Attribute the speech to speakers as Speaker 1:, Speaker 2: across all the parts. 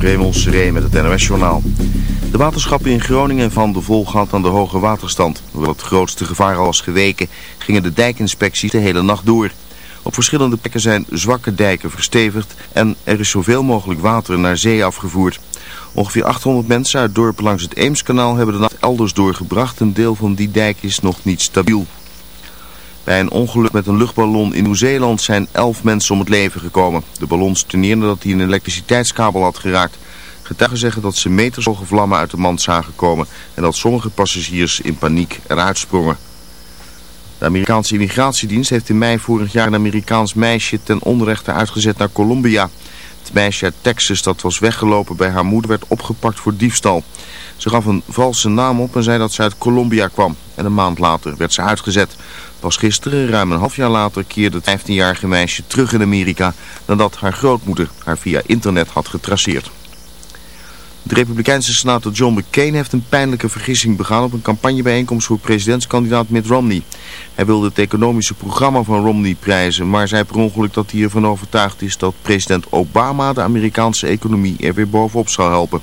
Speaker 1: Raymond Seré met het NOS-journaal. De waterschappen in Groningen van de volgat aan de hoge waterstand. Hoewel het grootste gevaar al was geweken, gingen de dijkinspecties de hele nacht door. Op verschillende plekken zijn zwakke dijken verstevigd en er is zoveel mogelijk water naar zee afgevoerd. Ongeveer 800 mensen uit dorpen langs het Eemskanaal hebben de nacht elders doorgebracht. Een deel van die dijk is nog niet stabiel. Bij een ongeluk met een luchtballon in Nieuw-Zeeland zijn 11 mensen om het leven gekomen. De ballon stuneerde dat hij een elektriciteitskabel had geraakt. Getuigen zeggen dat ze meters hoge vlammen uit de mand zagen komen en dat sommige passagiers in paniek eruit sprongen. De Amerikaanse immigratiedienst heeft in mei vorig jaar een Amerikaans meisje ten onrechte uitgezet naar Colombia. Het meisje uit Texas dat was weggelopen bij haar moeder werd opgepakt voor diefstal. Ze gaf een valse naam op en zei dat ze uit Colombia kwam. En een maand later werd ze uitgezet. Pas gisteren, ruim een half jaar later, keerde het 15-jarige meisje terug in Amerika... nadat haar grootmoeder haar via internet had getraceerd. De republikeinse senator John McCain heeft een pijnlijke vergissing begaan op een campagnebijeenkomst voor presidentskandidaat Mitt Romney. Hij wilde het economische programma van Romney prijzen, maar zei per ongeluk dat hij ervan overtuigd is dat president Obama de Amerikaanse economie er weer bovenop zal helpen.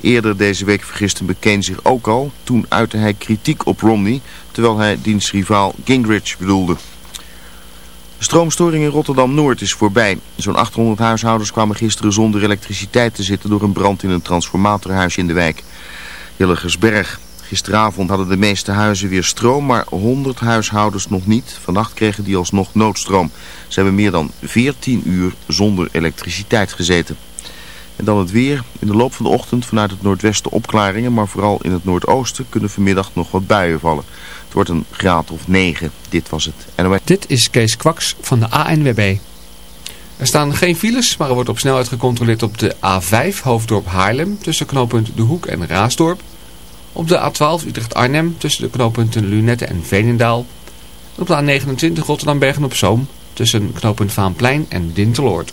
Speaker 1: Eerder deze week vergiste McCain zich ook al. Toen uitte hij kritiek op Romney, terwijl hij dienstrivaal Gingrich bedoelde. De stroomstoring in Rotterdam-Noord is voorbij. Zo'n 800 huishoudens kwamen gisteren zonder elektriciteit te zitten door een brand in een transformatorhuis in de wijk. Hillegersberg. Gisteravond hadden de meeste huizen weer stroom, maar 100 huishoudens nog niet. Vannacht kregen die alsnog noodstroom. Ze hebben meer dan 14 uur zonder elektriciteit gezeten. En dan het weer. In de loop van de ochtend vanuit het noordwesten opklaringen, maar vooral in het noordoosten kunnen vanmiddag nog wat buien vallen. Het wordt een graad of 9. Dit was het NOS.
Speaker 2: Dit is Kees Kwaks van de ANWB. Er staan geen files, maar er wordt op snelheid gecontroleerd op de A5 Hoofddorp Haarlem tussen knooppunt De Hoek en Raasdorp. Op de A12 Utrecht-Arnhem tussen de knooppunten Lunette en Veenendaal. op de A29 Rotterdam-Bergen-op-Zoom tussen knooppunt Vaanplein en Dinteloord.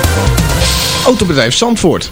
Speaker 3: Autobedrijf Zandvoort.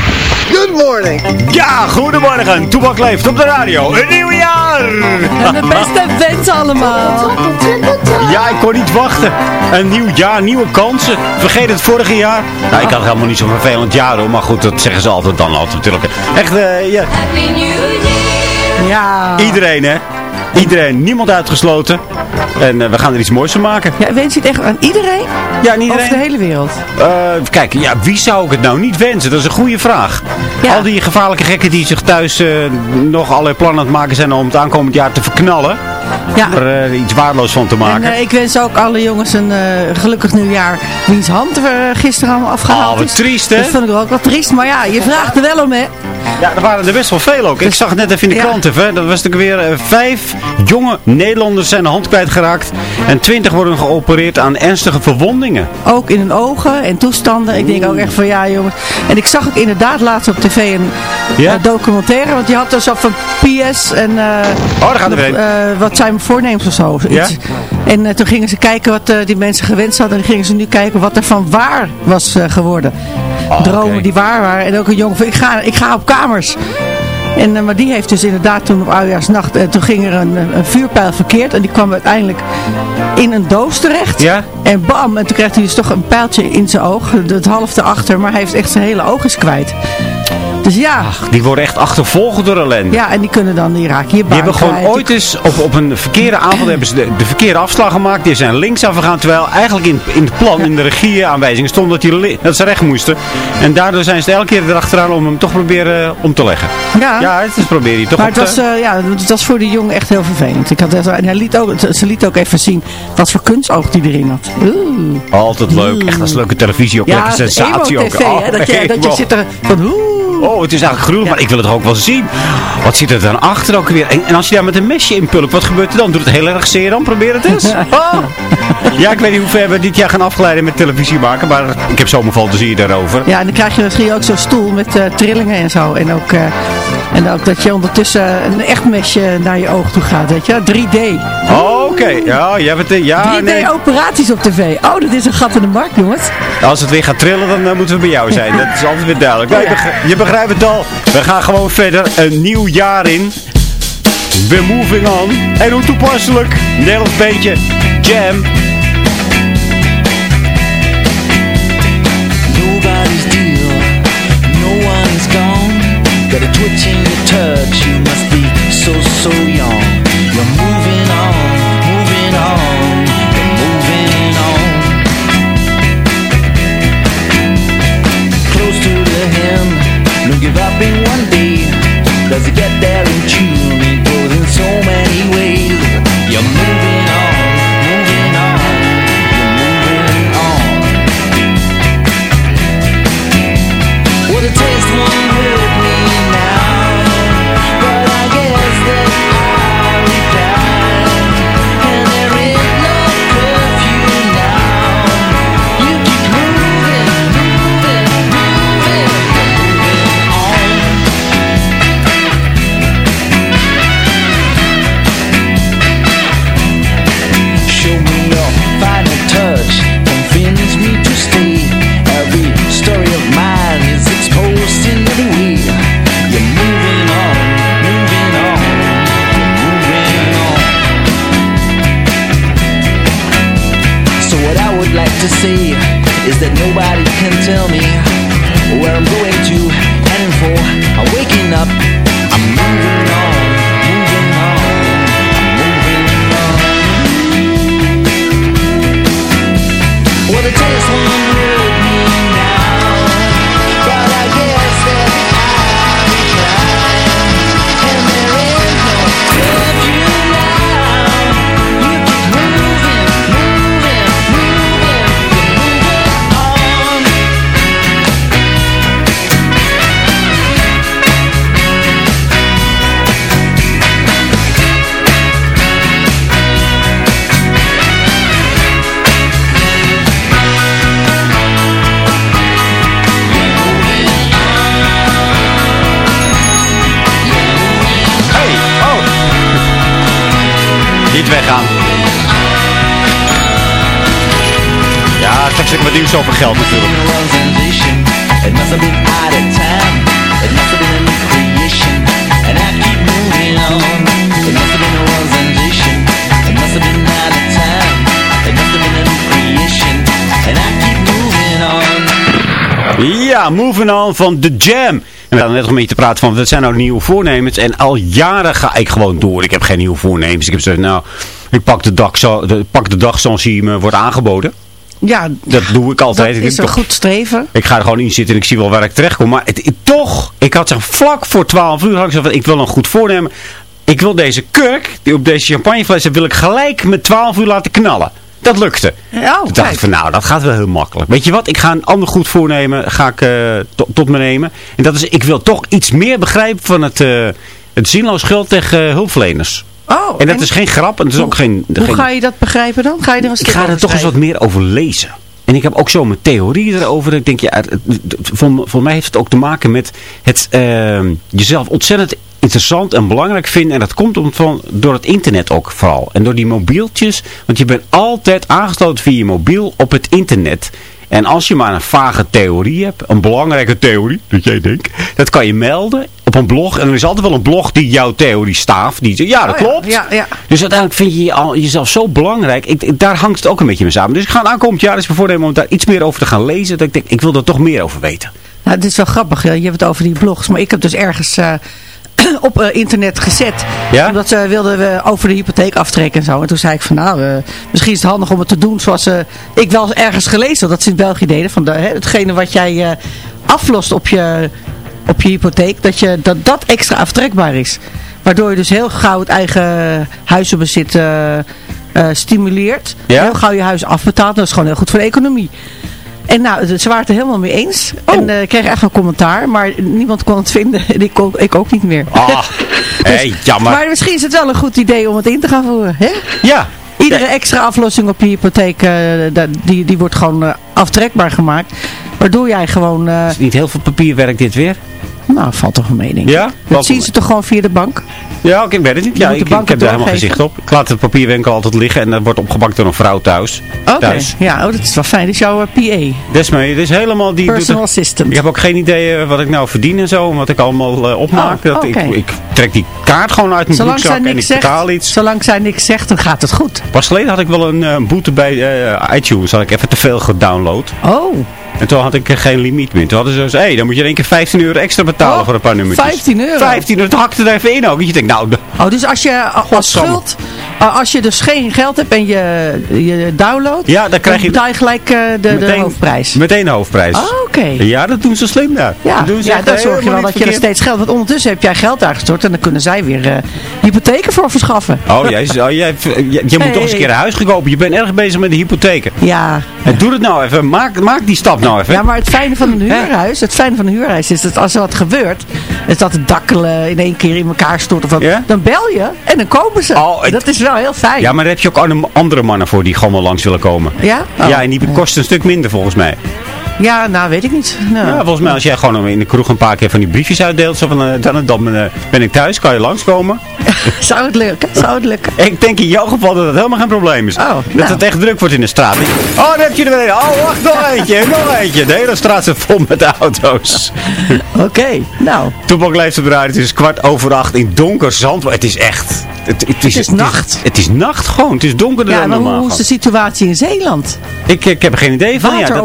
Speaker 4: Good morning.
Speaker 5: Ja, goedemorgen. Toebak leeft op de radio. Een nieuw jaar!
Speaker 6: En de beste wensen allemaal.
Speaker 5: Ja, ik kon niet wachten. Een nieuw jaar, nieuwe kansen. Vergeet het vorige jaar. Nou, ik had helemaal niet zo'n vervelend jaar hoor. Maar goed, dat zeggen ze altijd dan altijd natuurlijk. Echt, eh, ja.
Speaker 7: Happy New Year.
Speaker 6: Ja.
Speaker 5: Iedereen hè. Iedereen, niemand uitgesloten. En eh, we gaan er iets moois van maken.
Speaker 6: ja. Wens je het echt aan iedereen?
Speaker 5: Ja, niet
Speaker 6: Over de
Speaker 5: iedereen.
Speaker 6: hele wereld?
Speaker 5: Eh, kijk, ja, wie zou ik het nou niet wensen? Dat is een goede vraag.
Speaker 6: Ja.
Speaker 5: Al die gevaarlijke gekken die zich thuis eh, nog allerlei plannen aan het maken zijn om het aankomend jaar te verknallen.
Speaker 6: Ja.
Speaker 5: er eh, iets waardeloos van te maken.
Speaker 6: En eh, ik wens ook alle jongens een eh, gelukkig nieuwjaar. Wiens hand er gisteren allemaal afgehaald
Speaker 5: Oh, wat
Speaker 6: is.
Speaker 5: triest, hè?
Speaker 6: Dat vond ik ook wel triest. Maar ja, je vraagt er wel om, hè.
Speaker 5: Ja, er waren er best wel veel ook. Ik zag het net even in de
Speaker 6: Ja.
Speaker 5: krant even. Dat was natuurlijk weer vijf jonge Nederlanders zijn de hand kwijtgeraakt. En twintig worden geopereerd aan ernstige verwondingen.
Speaker 6: Ook in hun ogen en toestanden. Ik denk ook echt van ja jongens. En ik zag ook inderdaad laatst op tv een
Speaker 5: Ja?
Speaker 6: documentaire. Want die had dus op van PS en... eh,
Speaker 5: Oh, daar gaat er
Speaker 6: wat zijn voornemens of zo.
Speaker 5: Ja?
Speaker 6: En eh, toen gingen ze kijken wat eh, die mensen gewenst hadden. En gingen ze nu kijken wat er van waar was eh, geworden.
Speaker 5: Ah,
Speaker 6: Dromen die waar waren. En ook een jongen van ik ga, ik ga op kamers. En, maar die heeft dus inderdaad toen op oudejaarsnacht, toen ging er een, een vuurpijl verkeerd. En die kwam uiteindelijk in een doos terecht.
Speaker 5: Ja?
Speaker 6: En bam, en toen kreeg hij dus toch een pijltje in zijn oog. Het half erachter, maar hij heeft echt zijn hele oog is kwijt. Dus ja,
Speaker 5: Die worden echt achtervolgd door ellende.
Speaker 6: ja, en die kunnen dan die raken je
Speaker 5: Die
Speaker 6: baan
Speaker 5: hebben gewoon ooit eens op, op een verkeerde avond hebben ze de, de verkeerde afslag gemaakt. Die zijn links afgegaan. Terwijl eigenlijk in, in het plan, in de regieaanwijzingen stond dat, die, dat ze recht moesten. En daardoor zijn ze elke keer erachteraan om hem toch proberen eh, om te leggen.
Speaker 6: Ja.
Speaker 5: Ja, het is proberen je toch
Speaker 6: Maar het was, eh, ja, het was voor die jongen echt heel vervelend. Ik had, en hij liet ook, ze liet ook even zien wat voor kunstoog die erin had. Oeh.
Speaker 5: Altijd leuk. Echt als leuke televisie ook.
Speaker 6: Ja,
Speaker 5: Lekker sensatie ook.
Speaker 6: hè, dat, je, dat je zit er van oeh.
Speaker 5: Oh, het is eigenlijk gruwelijk, maar ik wil het ook wel zien. Wat zit er dan achter ook weer? En, en als je daar met een mesje in pulkt, wat gebeurt er dan? Doet het heel erg zeer dan? Probeer het eens. Oh. Ja, ik weet niet hoe ver we dit jaar gaan afgeleiden met televisie maken, maar ik heb zo'n fantasie daarover.
Speaker 6: Ja, en dan krijg je misschien ook zo'n stoel met eh, trillingen en zo. En ook, eh, en ook dat je ondertussen een echt mesje naar je oog toe gaat, weet je. 3D.
Speaker 5: Oh, Oké, ja, jij bent de, ja, nee.
Speaker 6: 3D-operaties op tv. Oh, dat is een gat in de markt, jongens.
Speaker 5: Als het weer gaat trillen, dan eh, moeten we bij jou zijn. Dat is altijd weer duidelijk. Nou, je, begrijpt, je begrijpt het al. We gaan gewoon verder. Een nieuw jaar in. We're moving on. En hoe toepasselijk. Nederlands beetje. Jam.
Speaker 8: Nobody's deal, no one is gone. Got a twitch in your touch, you must be so, so young. You're moving on, give up in one day. Does it get there in June? It goes in so many keep moving on.
Speaker 5: Ja,
Speaker 8: Moving On
Speaker 5: van The Jam. En we hadden net nog een beetje te praten van, wat zijn nou nieuwe voornemens? En al jaren ga ik gewoon door. Ik heb geen nieuwe voornemens. Ik heb gezegd, nou, ik pak de dag, zo, de, pak de dag zoals hij me wordt aangeboden.
Speaker 6: Ja,
Speaker 5: Dat doe ik altijd.
Speaker 6: dat
Speaker 5: Ik
Speaker 6: is een goed streven.
Speaker 5: Ik ga er gewoon in zitten en ik zie wel waar ik terecht kom. Maar het, het- toch, ik had zeg vlak voor 12 uur had ik gezegd, ik wil een goed voornemen. ik wil deze kurk, die op deze champagneflessen, wil ik gelijk met 12 uur laten knallen. Dat lukte.
Speaker 6: Ja,
Speaker 5: Toen dacht ik van nou, dat gaat wel heel makkelijk. Weet je wat, ik ga een ander goed voornemen, ga ik eh, to- tot me nemen. En dat is, ik wil toch iets meer begrijpen van het, eh het zinloos geld tegen eh, hulpverleners.
Speaker 6: Oh,
Speaker 5: En dat is geen grap en het is ook geen...
Speaker 6: Hoe
Speaker 5: geen
Speaker 6: ga je dat begrijpen dan? Ga je er een
Speaker 5: ik ga er toch eens wat meer over lezen. En ik heb ook zo mijn theorie erover. Ik denk, ja, voor, voor mij heeft het ook te maken met het ehm, jezelf ontzettend interessant en belangrijk vinden. En dat komt om, van, door het internet ook vooral. En door die mobieltjes. Want je bent altijd aangesloten via je mobiel op het internet. En als je maar een vage theorie hebt, een belangrijke theorie, dat jij denkt, dat kan je melden op een blog. En er is altijd wel een blog die jouw theorie staaft. Die zegt, ja, dat
Speaker 6: Oh
Speaker 5: klopt.
Speaker 6: ja, ja.
Speaker 5: Dus uiteindelijk vind je je al, jezelf zo belangrijk. Ik, daar hangt het ook een beetje mee samen. Dus ik ga aankomend jaar eens voornemen om daar iets meer over te gaan lezen. Dat ik denk, ik wil er toch meer over weten.
Speaker 6: Nou, het is wel grappig. Je hebt het over die blogs. Maar ik heb dus ergens eh, op eh, internet gezet.
Speaker 5: Ja?
Speaker 6: Omdat ze wilden eh, over de hypotheek aftrekken en zo. En toen zei ik van nou, eh, misschien is het handig om het te doen zoals ik wel ergens gelezen had. Dat ze in België deden. Van de, hetgene wat jij aflost op je, op je hypotheek. Dat, je, dat dat extra aftrekbaar is. Waardoor je dus heel gauw het eigen huizenbezit eh, stimuleert.
Speaker 5: Ja?
Speaker 6: Heel gauw je huis afbetaalt. Dat is gewoon heel goed voor de economie. En nou, ze waren het er helemaal mee eens. En eh, ik kreeg echt een commentaar, maar niemand kon het vinden. En ik, ook- ik ook niet meer.
Speaker 5: Ah, hey, jammer.
Speaker 6: Maar misschien is het wel een goed idee om het in te gaan voeren. Hè?
Speaker 5: ja.
Speaker 6: Iedere extra aflossing op je hypotheek, eh, die, die wordt gewoon eh, aftrekbaar gemaakt. Waardoor jij gewoon, eh,
Speaker 5: Is niet heel veel papierwerk dit weer?
Speaker 6: Nou valt toch een mening.
Speaker 5: Ja?
Speaker 6: Dat zien ze toch gewoon via de bank?
Speaker 5: Ja, oké, ik weet het niet. Ja, ik, ik heb daar helemaal geen
Speaker 6: doorgeven.
Speaker 5: zicht op. Ik laat het papierwinkel altijd liggen en dat wordt opgepakt door een vrouw thuis.
Speaker 6: Oké, ja, oh, dat is wel fijn. Dat is jouw eh, PA,
Speaker 5: Desmee, het is helemaal die...
Speaker 6: personal assistant.
Speaker 5: Ik heb ook geen idee eh, wat ik nou verdien en zo. Wat ik allemaal eh, opmaak.
Speaker 6: Oh,
Speaker 5: dat ik, ik trek die kaart gewoon uit mijn
Speaker 6: Zolang
Speaker 5: broekzak en ik
Speaker 6: zegt,
Speaker 5: betaal iets.
Speaker 6: zolang zij niks zegt, dan gaat het goed.
Speaker 5: Pas geleden had ik wel een boete bij iTunes. Had ik even te veel gedownload.
Speaker 6: Oh,
Speaker 5: En toen had ik eh, geen limiet meer. Toen hadden ze zo hé, dan moet je in één keer 15 euro extra betalen
Speaker 6: Oh,
Speaker 5: voor een paar nummertjes.
Speaker 6: 15 euro?
Speaker 5: 15 euro, dat hakte er even in ook. Je denkt, nou,
Speaker 6: Oh, dus als je als
Speaker 5: Godsamme.
Speaker 6: schuld, uh, als je dus geen geld hebt en je, je downloadt,
Speaker 5: Ja, dan krijg je-
Speaker 6: betaal je gelijk eh, de, de hoofdprijs.
Speaker 5: Meteen de hoofdprijs.
Speaker 6: Oh, oké.
Speaker 5: Ja, dat doen ze slim daar.
Speaker 6: Ja,
Speaker 5: Dat
Speaker 6: ja dan zorg je wel dat je er steeds geld... Want ondertussen heb jij geld aangestort en dan kunnen zij weer eh, hypotheken voor verschaffen.
Speaker 5: Oh, jij, oh, jij, je, je moet
Speaker 6: Hey.
Speaker 5: toch eens een keer een huis gekopen. Je bent erg bezig met de hypotheken.
Speaker 6: Ja.
Speaker 5: En doe het nou even. Maak, maak die stap nou even.
Speaker 6: ja, maar het fijne van een huurhuis, het fijne van een huurhuis is dat als er wat gebeurt, is dat het dakkelen in één keer in elkaar stort of wat, dan bel je en dan komen ze.
Speaker 5: Oh,
Speaker 6: dat is wel heel fijn.
Speaker 5: Ja, maar daar heb je ook andere- andere mannen voor die gewoon wel langs willen komen.
Speaker 6: Ja? Oh.
Speaker 5: Ja, en die kosten een stuk minder volgens mij.
Speaker 6: Ja, nou weet ik niet. Nou.
Speaker 5: Ja, volgens mij als jij gewoon in de kroeg een paar keer van die briefjes uitdeelt. Zo van, eh, dan, dan eh, ben ik thuis, kan je langskomen.
Speaker 6: Zou het lukken? Zou het lukken?
Speaker 5: Ik denk in jouw geval dat het helemaal geen probleem is.
Speaker 6: Oh,
Speaker 5: dat
Speaker 6: nou.
Speaker 5: het echt druk wordt in de straat. Oh, daar heb je er weer een. Oh, wacht, nog eentje, nog eentje. De hele straat zit vol met auto's.
Speaker 6: Oké, nou.
Speaker 5: Toepak leeft op de radio. Het is kwart over acht in donker zand. Het is echt... Het, het,
Speaker 6: is nacht.
Speaker 5: Het is, nacht gewoon. Het is donkerder
Speaker 6: Ja,
Speaker 5: dan normaal.
Speaker 6: hoe is de situatie in Zeeland?
Speaker 5: ik, ik heb er geen idee van. Ja, dat-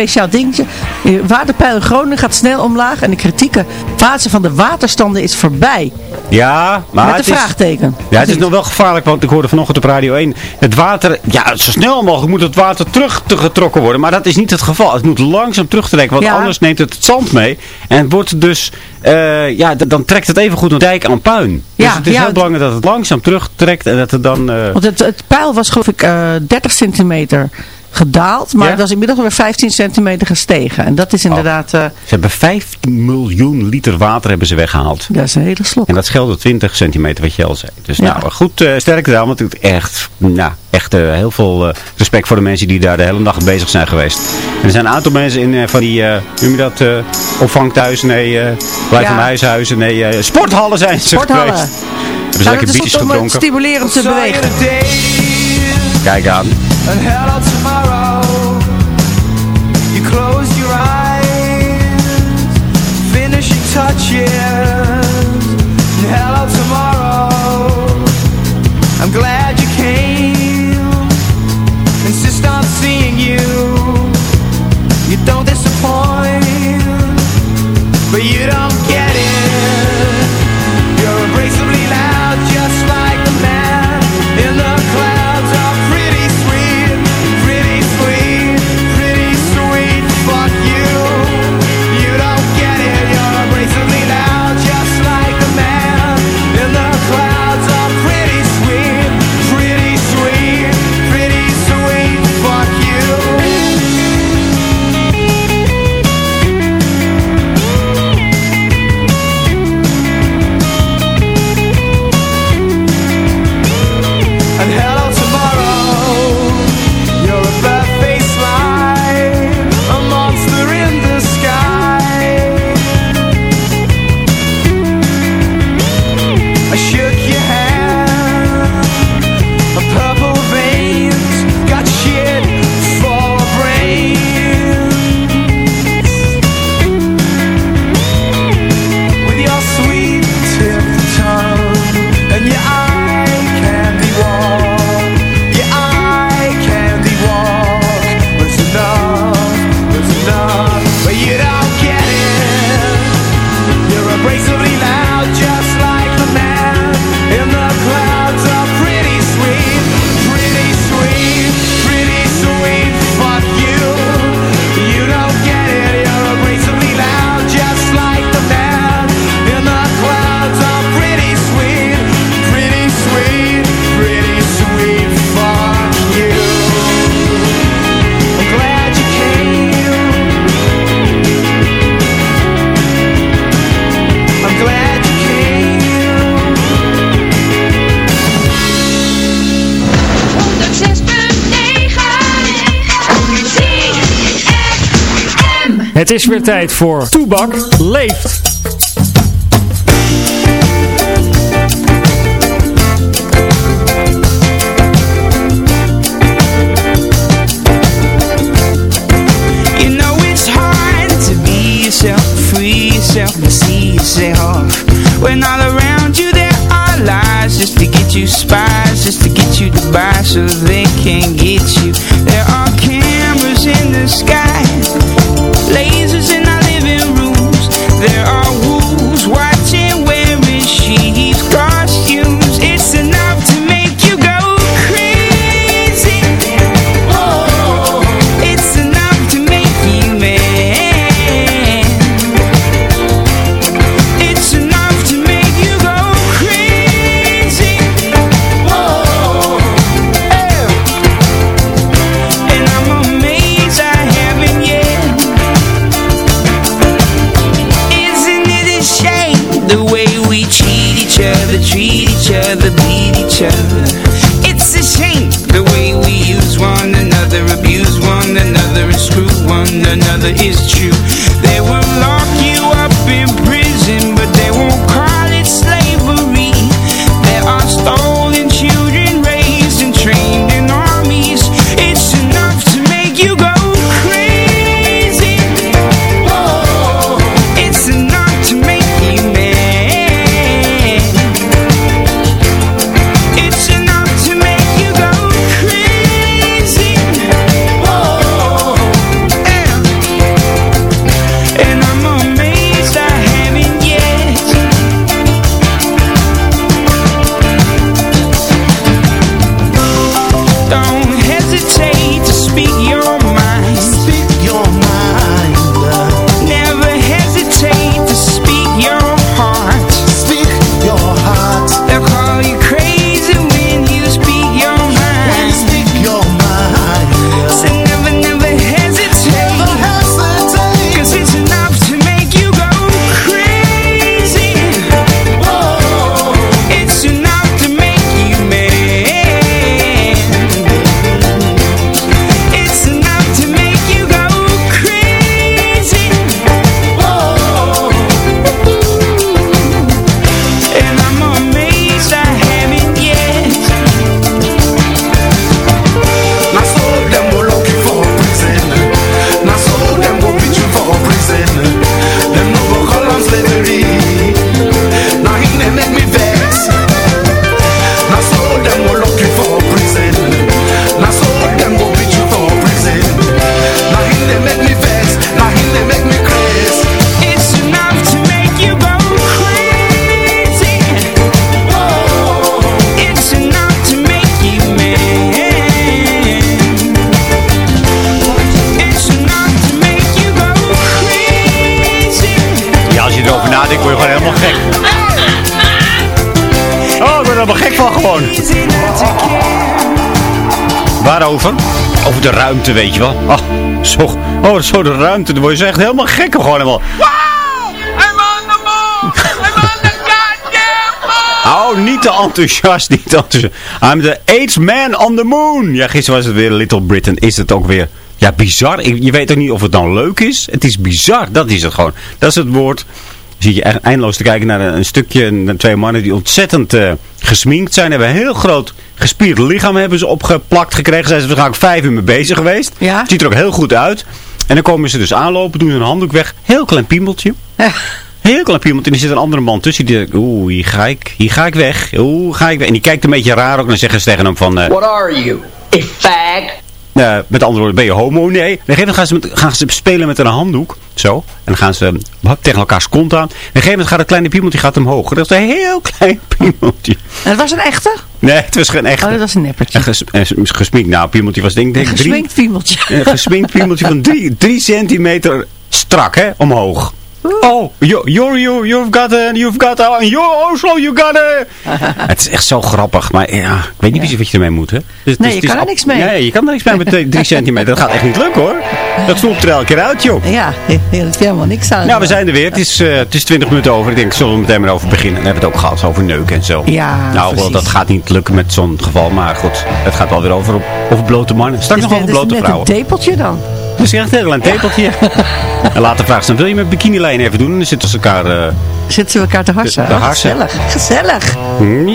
Speaker 6: Speciaal dingetje. Eh, Waterpeil in Groningen gaat snel omlaag en de kritieke fase van de waterstanden is voorbij.
Speaker 5: ja, maar
Speaker 6: Met een
Speaker 5: is...
Speaker 6: vraagteken.
Speaker 5: Ja, het is nog wel gevaarlijk, want ik hoorde vanochtend op Radio 1. Het water, ja, zo snel mogelijk moet het water terug te getrokken worden. Maar dat is niet het geval. Het moet langzaam terugtrekken, want
Speaker 6: Ja.
Speaker 5: anders neemt het het zand mee. En het wordt dus, eh, ja, dan trekt het even goed een dijk aan puin. Dus het is
Speaker 6: ja,
Speaker 5: heel belangrijk dat het langzaam terugtrekt en dat het dan... eh,
Speaker 6: Want het, het pijl was geloof ik eh 30 centimeter gedaald, maar
Speaker 5: Ja?
Speaker 6: het was inmiddels weer 15 centimeter gestegen. En dat is inderdaad, eh,
Speaker 5: ze hebben 15 miljoen liter water hebben ze weggehaald.
Speaker 6: dat is een hele slok.
Speaker 5: En dat scheelde 20 centimeter, wat je al zei. Dus
Speaker 6: Ja.
Speaker 5: nou, goed, uh, sterk daar, want het echt, nou, echt eh, heel veel eh, respect voor de mensen die daar de hele dag bezig zijn geweest. En er zijn een aantal mensen in eh, van die, eh, noem je dat, eh opvangthuizen, nee, eh blijf
Speaker 6: Ja.
Speaker 5: van huishuizen, nee, eh, sporthallen zijn ze
Speaker 6: Sporthallen.
Speaker 5: geweest. Hebben ze
Speaker 6: Nou,
Speaker 5: lekker
Speaker 6: dat is
Speaker 5: biertjes gedronken.
Speaker 6: stimulerend te bewegen.
Speaker 5: Kijk aan.
Speaker 7: And hello tomorrow. You close your eyes, finishing touches.
Speaker 9: Het is weer tijd voor Toebak leeft.
Speaker 5: Over de ruimte, weet je wel. Oh, zo, oh, zo de ruimte. Dan word je echt helemaal gek gewoon helemaal. Oh, niet te enthousiast, niet te enthousiast. I'm the eighth man on the moon. Ja, gisteren was het weer Little Britain. Is het ook weer... Ja, bizar. Je weet ook niet of het dan leuk is. Het is bizar. Dat is het gewoon. Dat is het woord. Zie je echt eindeloos te kijken naar een, stukje. naar twee mannen die ontzettend eh, gesminkt zijn. Hebben een heel groot gespierd lichaam hebben ze opgeplakt gekregen. Zijn ze waarschijnlijk vijf uur mee bezig geweest.
Speaker 6: Ja.
Speaker 5: Ziet er ook heel goed uit. En dan komen ze dus aanlopen. Doen ze een handdoek weg. Heel klein piemeltje. Heel klein piemeltje. En er zit een andere man tussen. Die denkt, oeh, hier ga ik. Hier ga ik weg. Oeh, ga ik weg. En die kijkt een beetje raar ook. En dan zeggen ze tegen hem van... eh,
Speaker 10: What are you? A fag?
Speaker 5: Eh, met andere woorden, ben je homo? Nee. En op een gegeven moment gaan ze, met, gaan ze spelen met een handdoek. Zo. En dan gaan ze tegen elkaars kont aan. En op een gegeven moment gaat het kleine piemeltje gaat omhoog. Dat is een heel klein piemeltje.
Speaker 6: En het was een echte?
Speaker 5: Nee, het was geen echt.
Speaker 6: Oh, dat was een neppertje.
Speaker 5: En ges, gesminkt. Nou, piemeltje was denk ik
Speaker 6: Een
Speaker 5: denk,
Speaker 6: gesminkt piemeltje.
Speaker 5: Een gesminkt piemeltje van drie, drie centimeter strak, hè, omhoog. Oh, you, you're, you, you've got a, you've got a, you're also, you got a... Het is echt zo grappig, maar ja, ik weet niet precies wat je ermee moet, hè. Dus,
Speaker 6: Nee,
Speaker 5: dus
Speaker 6: je
Speaker 5: het
Speaker 6: kan er niks mee.
Speaker 5: Nee, je kan er niks mee met drie centimeter. Dat gaat echt niet lukken, hoor. Dat sloept er elke keer uit, joh.
Speaker 6: Ja, hier is helemaal niks aan.
Speaker 5: Nou, we zijn er weer. Het is, eh, het is 20 minuten over. Ik denk, zullen we meteen maar over beginnen. Dan hebben we het ook gehad over neuken en zo.
Speaker 6: Ja,
Speaker 5: Nou, wel, dat gaat niet lukken met zo'n geval. Maar goed, het gaat wel weer over, op, over blote mannen. Straks nog over blote
Speaker 6: is net
Speaker 5: vrouwen.
Speaker 6: een tepeltje dan.
Speaker 5: Dus echt heel een tepeltje. En later vraagt ze, wil je mijn bikinilijn even doen? En dan zitten ze elkaar... eh,
Speaker 6: Zitten ze elkaar te harsen.
Speaker 5: Te- te harsen.
Speaker 6: Gezellig, gezellig.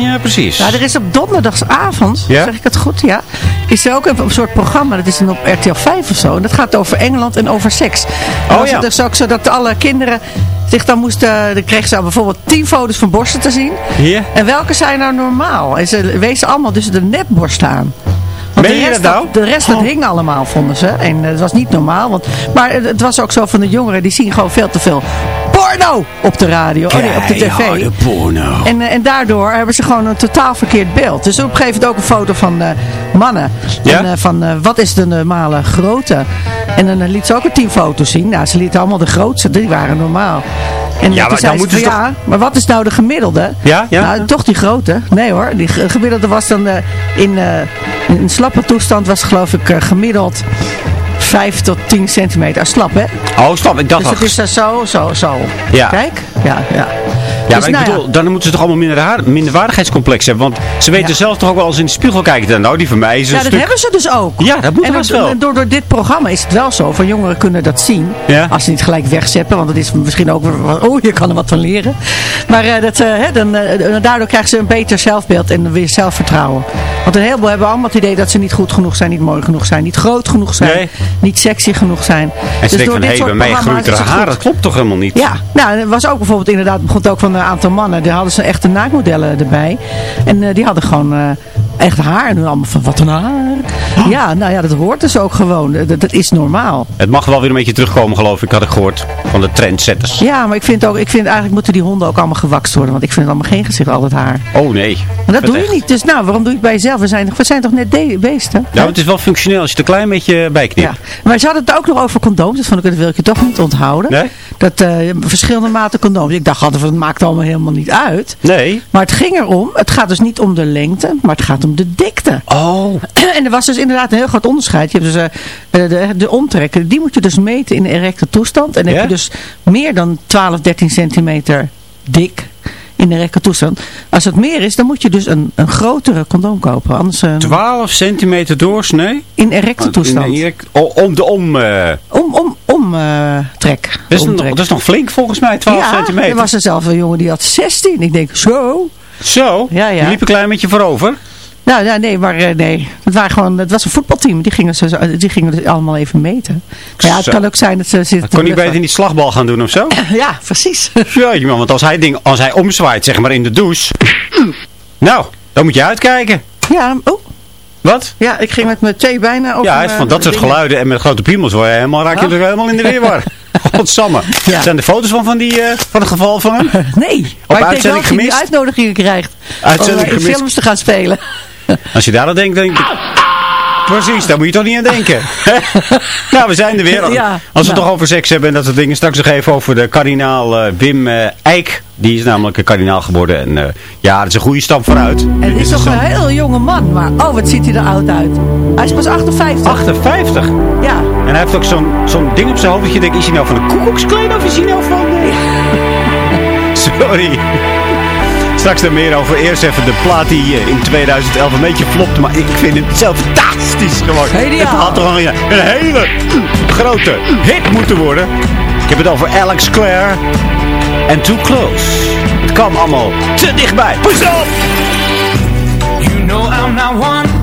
Speaker 5: ja, precies.
Speaker 6: Nou, er is op donderdagsavond,
Speaker 5: Ja?
Speaker 6: zeg ik het goed, ja, is er ook een, een soort programma, dat is dan op RTL 5 of zo, en dat gaat over Engeland en over seks. En
Speaker 5: Oh, ja.
Speaker 6: het dus ook zo dat alle kinderen zich dan moesten, dan kregen ze bijvoorbeeld 10 foto's van borsten te zien.
Speaker 5: Ja.
Speaker 6: En welke zijn nou normaal? En ze wezen allemaal dus de nepborst aan. Want
Speaker 5: Meen
Speaker 6: de rest,
Speaker 5: dat nou?
Speaker 6: de rest dat hing allemaal, vonden ze. En eh, dat was niet normaal. Want, maar het, het was ook zo van de jongeren, die zien gewoon veel te veel porno op de radio. Oh nee, op de tv.
Speaker 5: Porno.
Speaker 6: En, eh, en daardoor hebben ze gewoon een totaal verkeerd beeld. Dus op een gegeven moment ook een foto van eh, mannen.
Speaker 5: Ja?
Speaker 6: En eh, van wat is de normale grootte? En dan liet ze ook weer tien foto's zien. Nou, ze lieten allemaal de grootste. Die waren normaal. En
Speaker 5: Ja, maar dan moeten ze
Speaker 6: ja, maar wat is nou de gemiddelde?
Speaker 5: Ja, ja?
Speaker 6: Nou, toch die grote. Nee hoor, die ge- gemiddelde was dan in, in een slappe toestand was geloof ik gemiddeld 5 tot 10 centimeter. Slap hè?
Speaker 5: Oh, stop. Ik dacht
Speaker 6: Dus het is eh, zo, zo, zo.
Speaker 5: Ja.
Speaker 6: Kijk, ja, ja.
Speaker 5: Ja,
Speaker 6: Dus
Speaker 5: maar ik
Speaker 6: nou ja.
Speaker 5: bedoel, dan moeten ze toch allemaal minder minderwaardigheidscomplex hebben. Want ze weten
Speaker 6: Ja.
Speaker 5: zelf toch ook wel eens in de spiegel kijken. dan, Nou, die van mij is een
Speaker 6: Ja, dat
Speaker 5: stuk...
Speaker 6: hebben ze dus ook.
Speaker 5: Ja, dat moet
Speaker 6: en
Speaker 5: wel.
Speaker 6: door, door dit programma is het wel zo. Van jongeren kunnen dat zien.
Speaker 5: Ja.
Speaker 6: Als ze niet gelijk wegzeppen. Want het is misschien ook... Oh, je kan er wat van leren. Maar eh, dat, eh, hè, dan, daardoor krijgen ze een beter zelfbeeld. En weer zelfvertrouwen. Want een heleboel hebben allemaal het idee dat ze niet goed genoeg zijn. Niet mooi genoeg zijn. Niet groot genoeg zijn.
Speaker 5: Nee.
Speaker 6: Niet sexy genoeg zijn.
Speaker 5: En ze
Speaker 6: Dus
Speaker 5: denkt van, hé,
Speaker 6: dit
Speaker 5: bij mij groeit er haar. Dat klopt toch helemaal niet?
Speaker 6: Ja, nou, er was ook bijvoorbeeld inderdaad, begon het ook van een aantal mannen. Die hadden ze echte naakmodellen erbij. En eh, die hadden gewoon eh, echt haar. En toen allemaal van, wat een haar. Ja, nou ja, dat hoort dus ook gewoon. Dat, dat is normaal.
Speaker 5: Het mag wel weer een beetje terugkomen, geloof ik, had ik gehoord. Van de trendsetters.
Speaker 6: Ja, maar ik vind ook, ik vind eigenlijk moeten die honden ook allemaal gewakst worden. Want ik vind allemaal geen gezicht altijd haar.
Speaker 5: Oh nee.
Speaker 6: Maar dat doe je niet. Dus nou, waarom doe je het bij jezelf? We zijn, we zijn toch net beesten?
Speaker 5: Ja, het is wel functioneel als je het een klein beetje bijknipt.
Speaker 6: Ja, maar ze hadden het ook nog over condooms. Dat vond ik, dat wil ik je toch niet onthouden.
Speaker 5: Nee?
Speaker 6: Dat eh, verschillende maten condooms. Ik dacht altijd, van, het maakt allemaal helemaal niet uit.
Speaker 5: Nee.
Speaker 6: Maar het ging erom, het gaat dus niet om de lengte, maar het gaat om de dikte.
Speaker 5: Oh.
Speaker 6: En er was dus inderdaad een heel groot onderscheid. Je hebt dus eh, eh, de, de omtrekken, die moet je dus meten in de erecte toestand. En dan heb je dus meer dan 12, 13 centimeter dik in de erecte toestand. Als het meer is, dan moet je dus een, een grotere condoom kopen. Anders eh,
Speaker 5: 12 centimeter doorsnee?
Speaker 6: in erecte toestand.
Speaker 5: In de erect- om de om... eh,
Speaker 6: Om, om, om eh, trek.
Speaker 5: dat, is nog, dat is nog flink volgens mij, 12
Speaker 6: ja,
Speaker 5: centimeter.
Speaker 6: er was er zelf een jongen die had 16. Ik denk, zo.
Speaker 5: Zo?
Speaker 6: Ja, ja.
Speaker 5: Je liep een klein beetje voorover.
Speaker 6: Nou, ja, nee, maar eh, nee. Het, waren gewoon, het was een voetbalteam. Die gingen, ze, zo- die gingen dus allemaal even meten. Maar ja, het
Speaker 5: Zo.
Speaker 6: kan ook zijn dat ze zitten...
Speaker 5: Kon niet beter in die slagbal gaan doen of zo?
Speaker 6: Ja, precies.
Speaker 5: Ja, want als hij, ding, als hij omzwaait, zeg maar in de douche. nou, dan moet je uitkijken.
Speaker 6: Ja, oh.
Speaker 5: Wat?
Speaker 6: Ja, ik ging met mijn twee bijna over...
Speaker 5: Ja, van dat soort geluiden en met grote piemels hoor je helemaal, raak je
Speaker 6: Oh.
Speaker 5: er helemaal in de weerwar. Godsamme.
Speaker 6: Ja.
Speaker 5: Zijn er foto's van, van, die, eh, van het geval van hem?
Speaker 6: Nee, maar ik denk wel
Speaker 5: uitzending
Speaker 6: hij die
Speaker 5: gemist?
Speaker 6: uitnodigingen krijgt.
Speaker 5: Uitzending
Speaker 6: om eh, in
Speaker 5: gemist.
Speaker 6: films te gaan spelen.
Speaker 5: Als je daar aan denkt, denk ik... Precies, daar moet je toch niet aan denken. nou, we zijn er weer.
Speaker 6: Ja,
Speaker 5: Als we het
Speaker 6: nou.
Speaker 5: toch over seks hebben en dat soort dingen. Straks nog even over de kardinaal eh, Wim eh, Eijk. Die is namelijk een kardinaal geworden. En eh, ja, dat is een goede stap vooruit.
Speaker 6: En het is toch een heel jonge man, maar oh, wat ziet hij er oud uit. Hij is pas 58.
Speaker 5: 58.
Speaker 6: Ja.
Speaker 5: En hij heeft ook zo'n zo'n ding op zijn hoofd dat je denkt, is hij nou van de koekoekskleen of is hij nou van... Sorry. Straks daar meer over. Eerst even de plaat die eh, in 2011 een beetje flopte. Maar ik vind het zelf fantastisch gewoon.
Speaker 6: Geniaal.
Speaker 5: Het had toch een, een hele grote hit moeten worden. Ik heb het over Alex Clare en Too Close. Het kwam allemaal te dichtbij. Pas op!
Speaker 11: You know I'm not one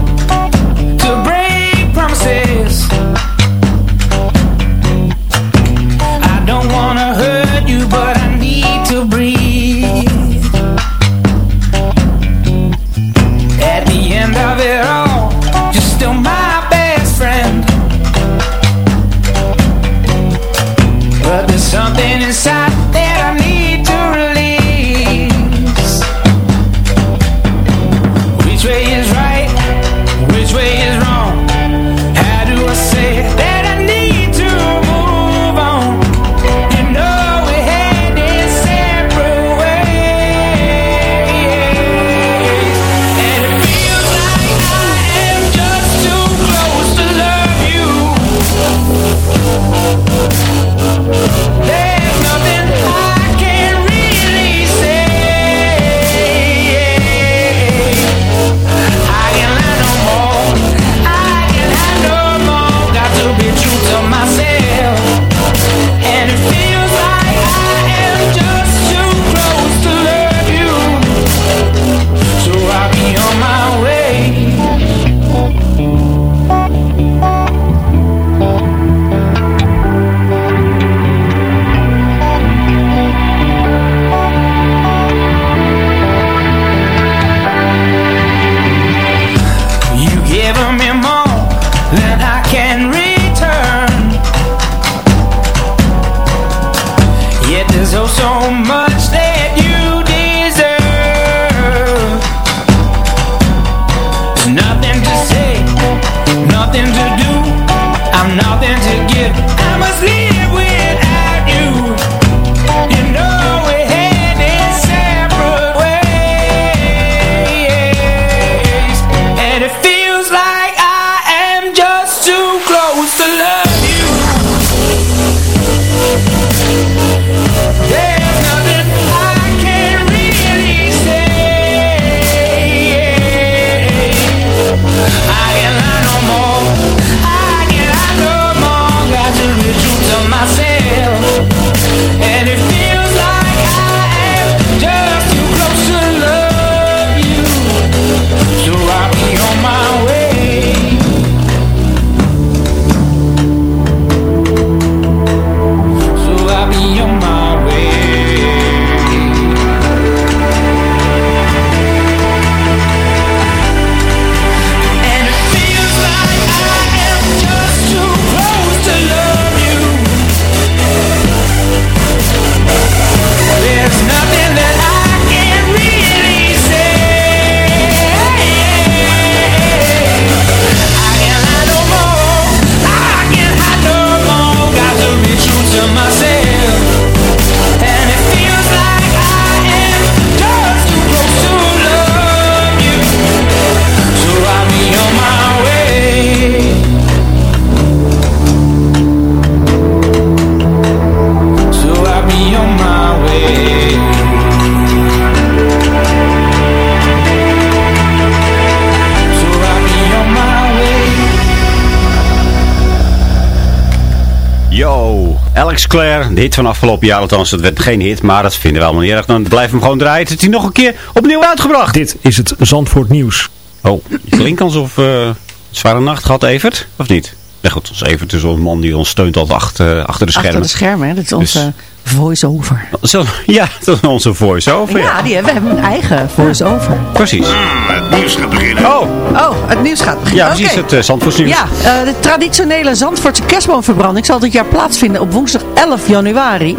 Speaker 5: Clare, de hit van afgelopen jaar althans. Het werd geen hit, maar dat vinden we allemaal niet erg. Dan blijven we hem gewoon draaien. Het is hij nog een keer opnieuw uitgebracht.
Speaker 9: Dit is het Zandvoort nieuws.
Speaker 5: Oh, klinkt alsof uh, zware nacht gehad, Evert, of niet? Nee, goed, ons Evert is een man die ons steunt altijd achter, achter de schermen.
Speaker 6: Achter de schermen, hè? Dat is onze
Speaker 5: Dus-
Speaker 6: voice-over.
Speaker 5: Zo, ja, dat is onze voice-over.
Speaker 6: Ja, die, we hebben een eigen voice-over.
Speaker 5: Precies.
Speaker 3: Het nieuws gaat beginnen.
Speaker 5: Oh,
Speaker 6: Oh, het nieuws gaat beginnen.
Speaker 5: ja, precies,
Speaker 6: Oké.
Speaker 5: het uh, Zandvoortsnieuws.
Speaker 6: Ja, eh, de traditionele Zandvoortse kerstboomverbranding zal dit jaar plaatsvinden op woensdag 11 januari.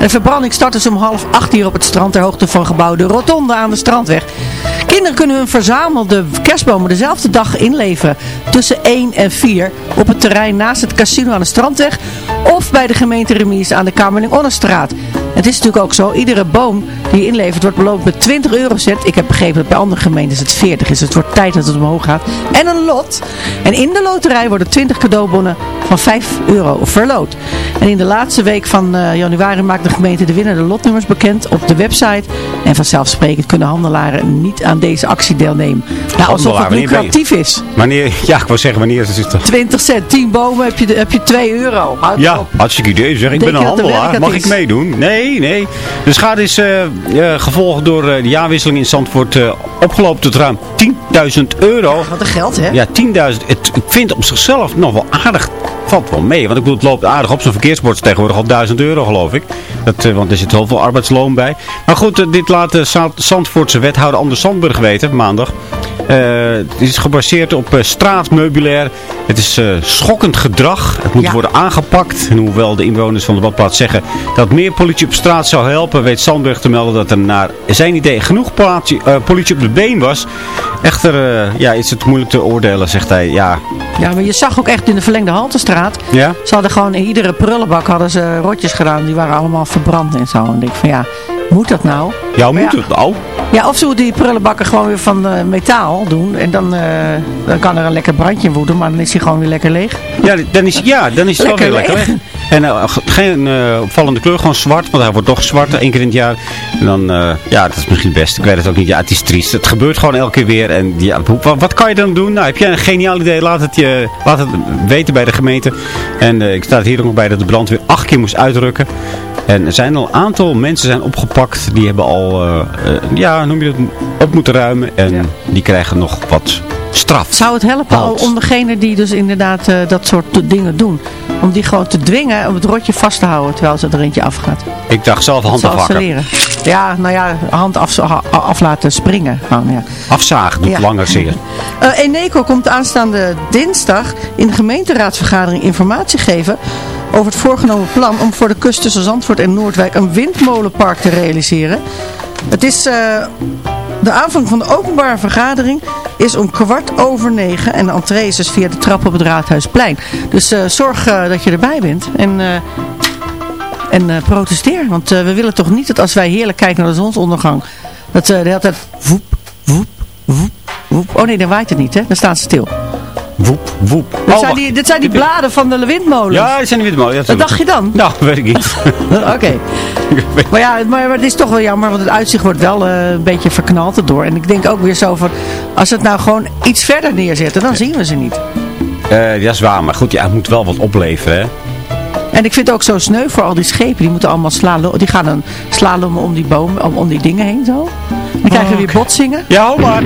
Speaker 6: De verbranding start dus om half acht hier op het strand ter hoogte van gebouw De Rotonde aan de Strandweg. Kinderen kunnen hun verzamelde kerstbomen dezelfde dag inleveren tussen 1 en 4 op het terrein naast het casino aan de Strandweg of bij de gemeente Remise aan de Kamerling-Onnestraat. Het is natuurlijk ook zo, iedere boom die je inlevert wordt beloond met 20 eurocent. Ik heb begrepen dat bij andere gemeentes het 40 is. Het wordt tijd dat het omhoog gaat. En een lot. En in de loterij worden 20 cadeaubonnen van 5 euro verloot. En in de laatste week van eh, januari maakt de gemeente de winnende lotnummers bekend op de website. En vanzelfsprekend kunnen handelaren niet aan deze actie deelnemen. Nou, alsof het lucratief is.
Speaker 5: Wanneer, ja, ik wou zeggen, wanneer is het?
Speaker 6: 20 cent, 10 bomen heb je, heb je 2 euro. Houd
Speaker 5: Ja,
Speaker 6: op.
Speaker 5: hartstikke idee. Zeg, ik
Speaker 6: Denk
Speaker 5: ben een handelaar. Mag ik meedoen? Nee, nee. De schade is eh, eh, gevolgd door eh, de jaarwisseling in Zandvoort opgelopen tot ruim 10.000 euro.
Speaker 6: Wat een geld, hè?
Speaker 5: Ja, 10.000. Het- Ik vind op zichzelf nog wel aardig. Valt wel mee. Want ik bedoel, het loopt aardig op. Zo'n verkeersbord tegenwoordig al 1000 euro, geloof ik. Dat, eh, want er zit heel veel arbeidsloon bij. Maar goed, eh, dit laat de Za- Zandvoortse wethouder Anders Zandburg weten, maandag. Eh, het is gebaseerd op eh, straatmeubilair. Het is eh, schokkend gedrag. Het moet
Speaker 6: Ja.
Speaker 5: worden aangepakt. En hoewel de inwoners van de badplaats zeggen dat meer politie op straat zou helpen, weet Zandburg te melden dat er naar zijn idee genoeg politie, politie op de been was. Echter ja, is het moeilijk te oordelen, zegt hij. Ja,
Speaker 6: Ja, maar je zag ook echt in de verlengde Haltestraat.
Speaker 5: ja?
Speaker 6: Ze hadden gewoon in iedere prullenbak hadden ze rotjes gedaan. Die waren allemaal verbrand en zo. En ik van ja, moet dat nou?
Speaker 5: Ja, moet
Speaker 6: ja.
Speaker 5: het nou?
Speaker 6: Ja, of ze die prullenbakken gewoon weer van eh, metaal doen. En dan, eh, dan kan er een lekker brandje in woeden. Maar dan is hij gewoon weer lekker leeg.
Speaker 5: Ja, dan is, ja, dan is het wel
Speaker 6: Lekker
Speaker 5: weer lekker
Speaker 6: leeg.
Speaker 5: En eh, ge- geen opvallende kleur, gewoon zwart. Want hij wordt toch zwart één keer in het jaar. En dan, ja, dat is misschien het beste. Ik weet het ook niet. Ja, het is triest. Het gebeurt gewoon elke keer weer. En ja, wat, wat kan je dan doen? Nou, heb jij een geniaal idee? Laat het, je, laat het weten bij de gemeente. En ik sta hier ook nog bij dat de brandweer acht keer moest uitrukken. En er zijn al een aantal mensen zijn opgepakt. Die hebben al, eh, eh, ja, noem je dat, op moeten ruimen. En die krijgen nog wat
Speaker 6: Zou het helpen
Speaker 5: Halt.
Speaker 6: om degene die dus inderdaad eh, dat soort dingen doen. Om die gewoon te dwingen om het rotje vast te houden terwijl ze er eentje afgaat.
Speaker 5: Ik dacht zelf hand afhakken.
Speaker 6: Ja, nou ja, hand af, af laten springen. Gewoon, ja.
Speaker 5: Afzagen doet
Speaker 6: Ja.
Speaker 5: langer zeer.
Speaker 6: Eh, Eneco komt aanstaande dinsdag in de gemeenteraadsvergadering informatie geven over het voorgenomen plan om voor de kust tussen Zandvoort en Noordwijk een windmolenpark te realiseren. Het is, eh, de aanvang van de openbare vergadering is om kwart over negen en de entree is dus via de trap op het Raadhuisplein. Dus eh, zorg eh, dat je erbij bent en, eh, en protesteer. Want we willen toch niet dat als wij heerlijk kijken naar de zonsondergang, dat de hele tijd woep, woep, woep, woep. Oh nee, dan waait het niet hè, dan staan ze stil.
Speaker 5: Woep, woep.
Speaker 6: Dit,
Speaker 5: Oh,
Speaker 6: zijn,
Speaker 5: wacht.
Speaker 6: die, dit zijn die bladen van de windmolen.
Speaker 5: Ja, die zijn de windmolen. Ja,
Speaker 6: Wat dacht je dan?
Speaker 5: Nou, weet ik niet.
Speaker 6: Oké. Maar ja, maar, maar het is toch wel jammer, want het uitzicht wordt wel eh, een beetje verknald erdoor. En ik denk ook weer zo van, als het nou gewoon iets verder neerzetten, dan zien we ze niet.
Speaker 5: Eh ja, is waar. Maar goed, ja, het moet wel wat opleveren, hè.
Speaker 6: En ik vind het ook zo sneu voor al die schepen. Die moeten allemaal slalom, die gaan dan slalommen om die bomen, om, om die dingen heen zo. Dan krijgen we weer botsingen.
Speaker 5: Ja, hou maar.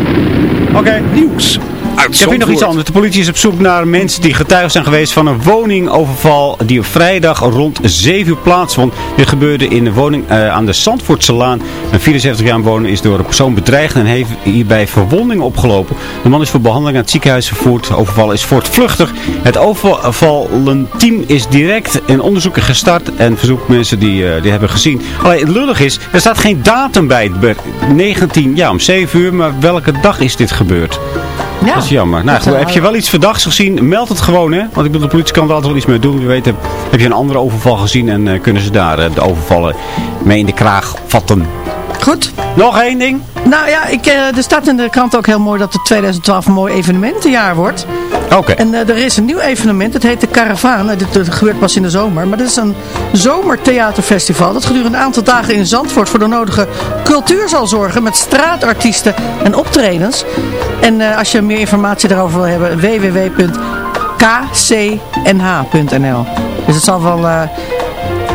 Speaker 5: Oké.
Speaker 3: Nieuws uit
Speaker 5: Ik heb hier nog iets anders. De politie is op zoek naar mensen die getuige zijn geweest van een woningoverval die op vrijdag rond 7 uur plaatsvond. Dit gebeurde in de woning eh, aan de Zandvoortse Laan. Een 74-jarige bewoner is door een persoon bedreigd en heeft hierbij verwondingen opgelopen. De man is voor behandeling naar het ziekenhuis vervoerd. De overval is voortvluchtig. Het overvallenteam is direct in onderzoeken gestart en verzoekt mensen die eh, die hebben gezien. Alleen het lullig is, er staat geen datum bij. Het werd 19, ja om 7 uur, maar welke dag is dit gebeurd?
Speaker 6: Ja.
Speaker 5: Dat is jammer. Nou, goed,
Speaker 6: eh,
Speaker 5: heb je wel iets verdachts gezien? Meld het gewoon, hè? Want ik bedoel, de politie kan er altijd wel iets mee doen. Wie weet, heb, heb je een andere overval gezien en eh, kunnen ze daar eh, de overvallen mee in de kraag vatten.
Speaker 6: Goed.
Speaker 5: Nog één ding.
Speaker 6: Nou ja, ik, er staat in de krant ook heel mooi dat het 2012 een mooi evenementenjaar wordt.
Speaker 5: Oké.
Speaker 6: En er is een nieuw evenement, het heet de Caravaan. Dit, dit gebeurt pas in de zomer. Maar dit is een zomertheaterfestival dat gedurende een aantal dagen in Zandvoort voor de nodige cultuur zal zorgen. Met straatartiesten en optredens. En eh, als je meer informatie daarover wil hebben, www.kcnh.nl Dus het zal wel... eh,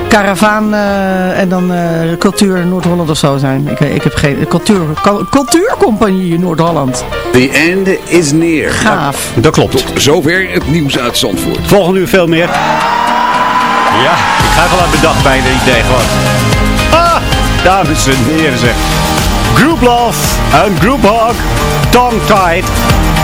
Speaker 6: Caravaan eh, en dan eh, Cultuur Noord-Holland of zo zijn. Ik, ik heb geen... Cultuur, Cu- Cultuurcompagnie Noord-Holland.
Speaker 12: The end is near.
Speaker 6: Gaaf.
Speaker 11: Dat klopt.
Speaker 12: Zover het nieuws uit Zandvoort.
Speaker 11: Volgende uur veel meer. Ja, ik ga gewoon uit de dag bij de idee gewoon. Ah, dames en heren zeg. Group Love en Group Hug. Tongue Tied.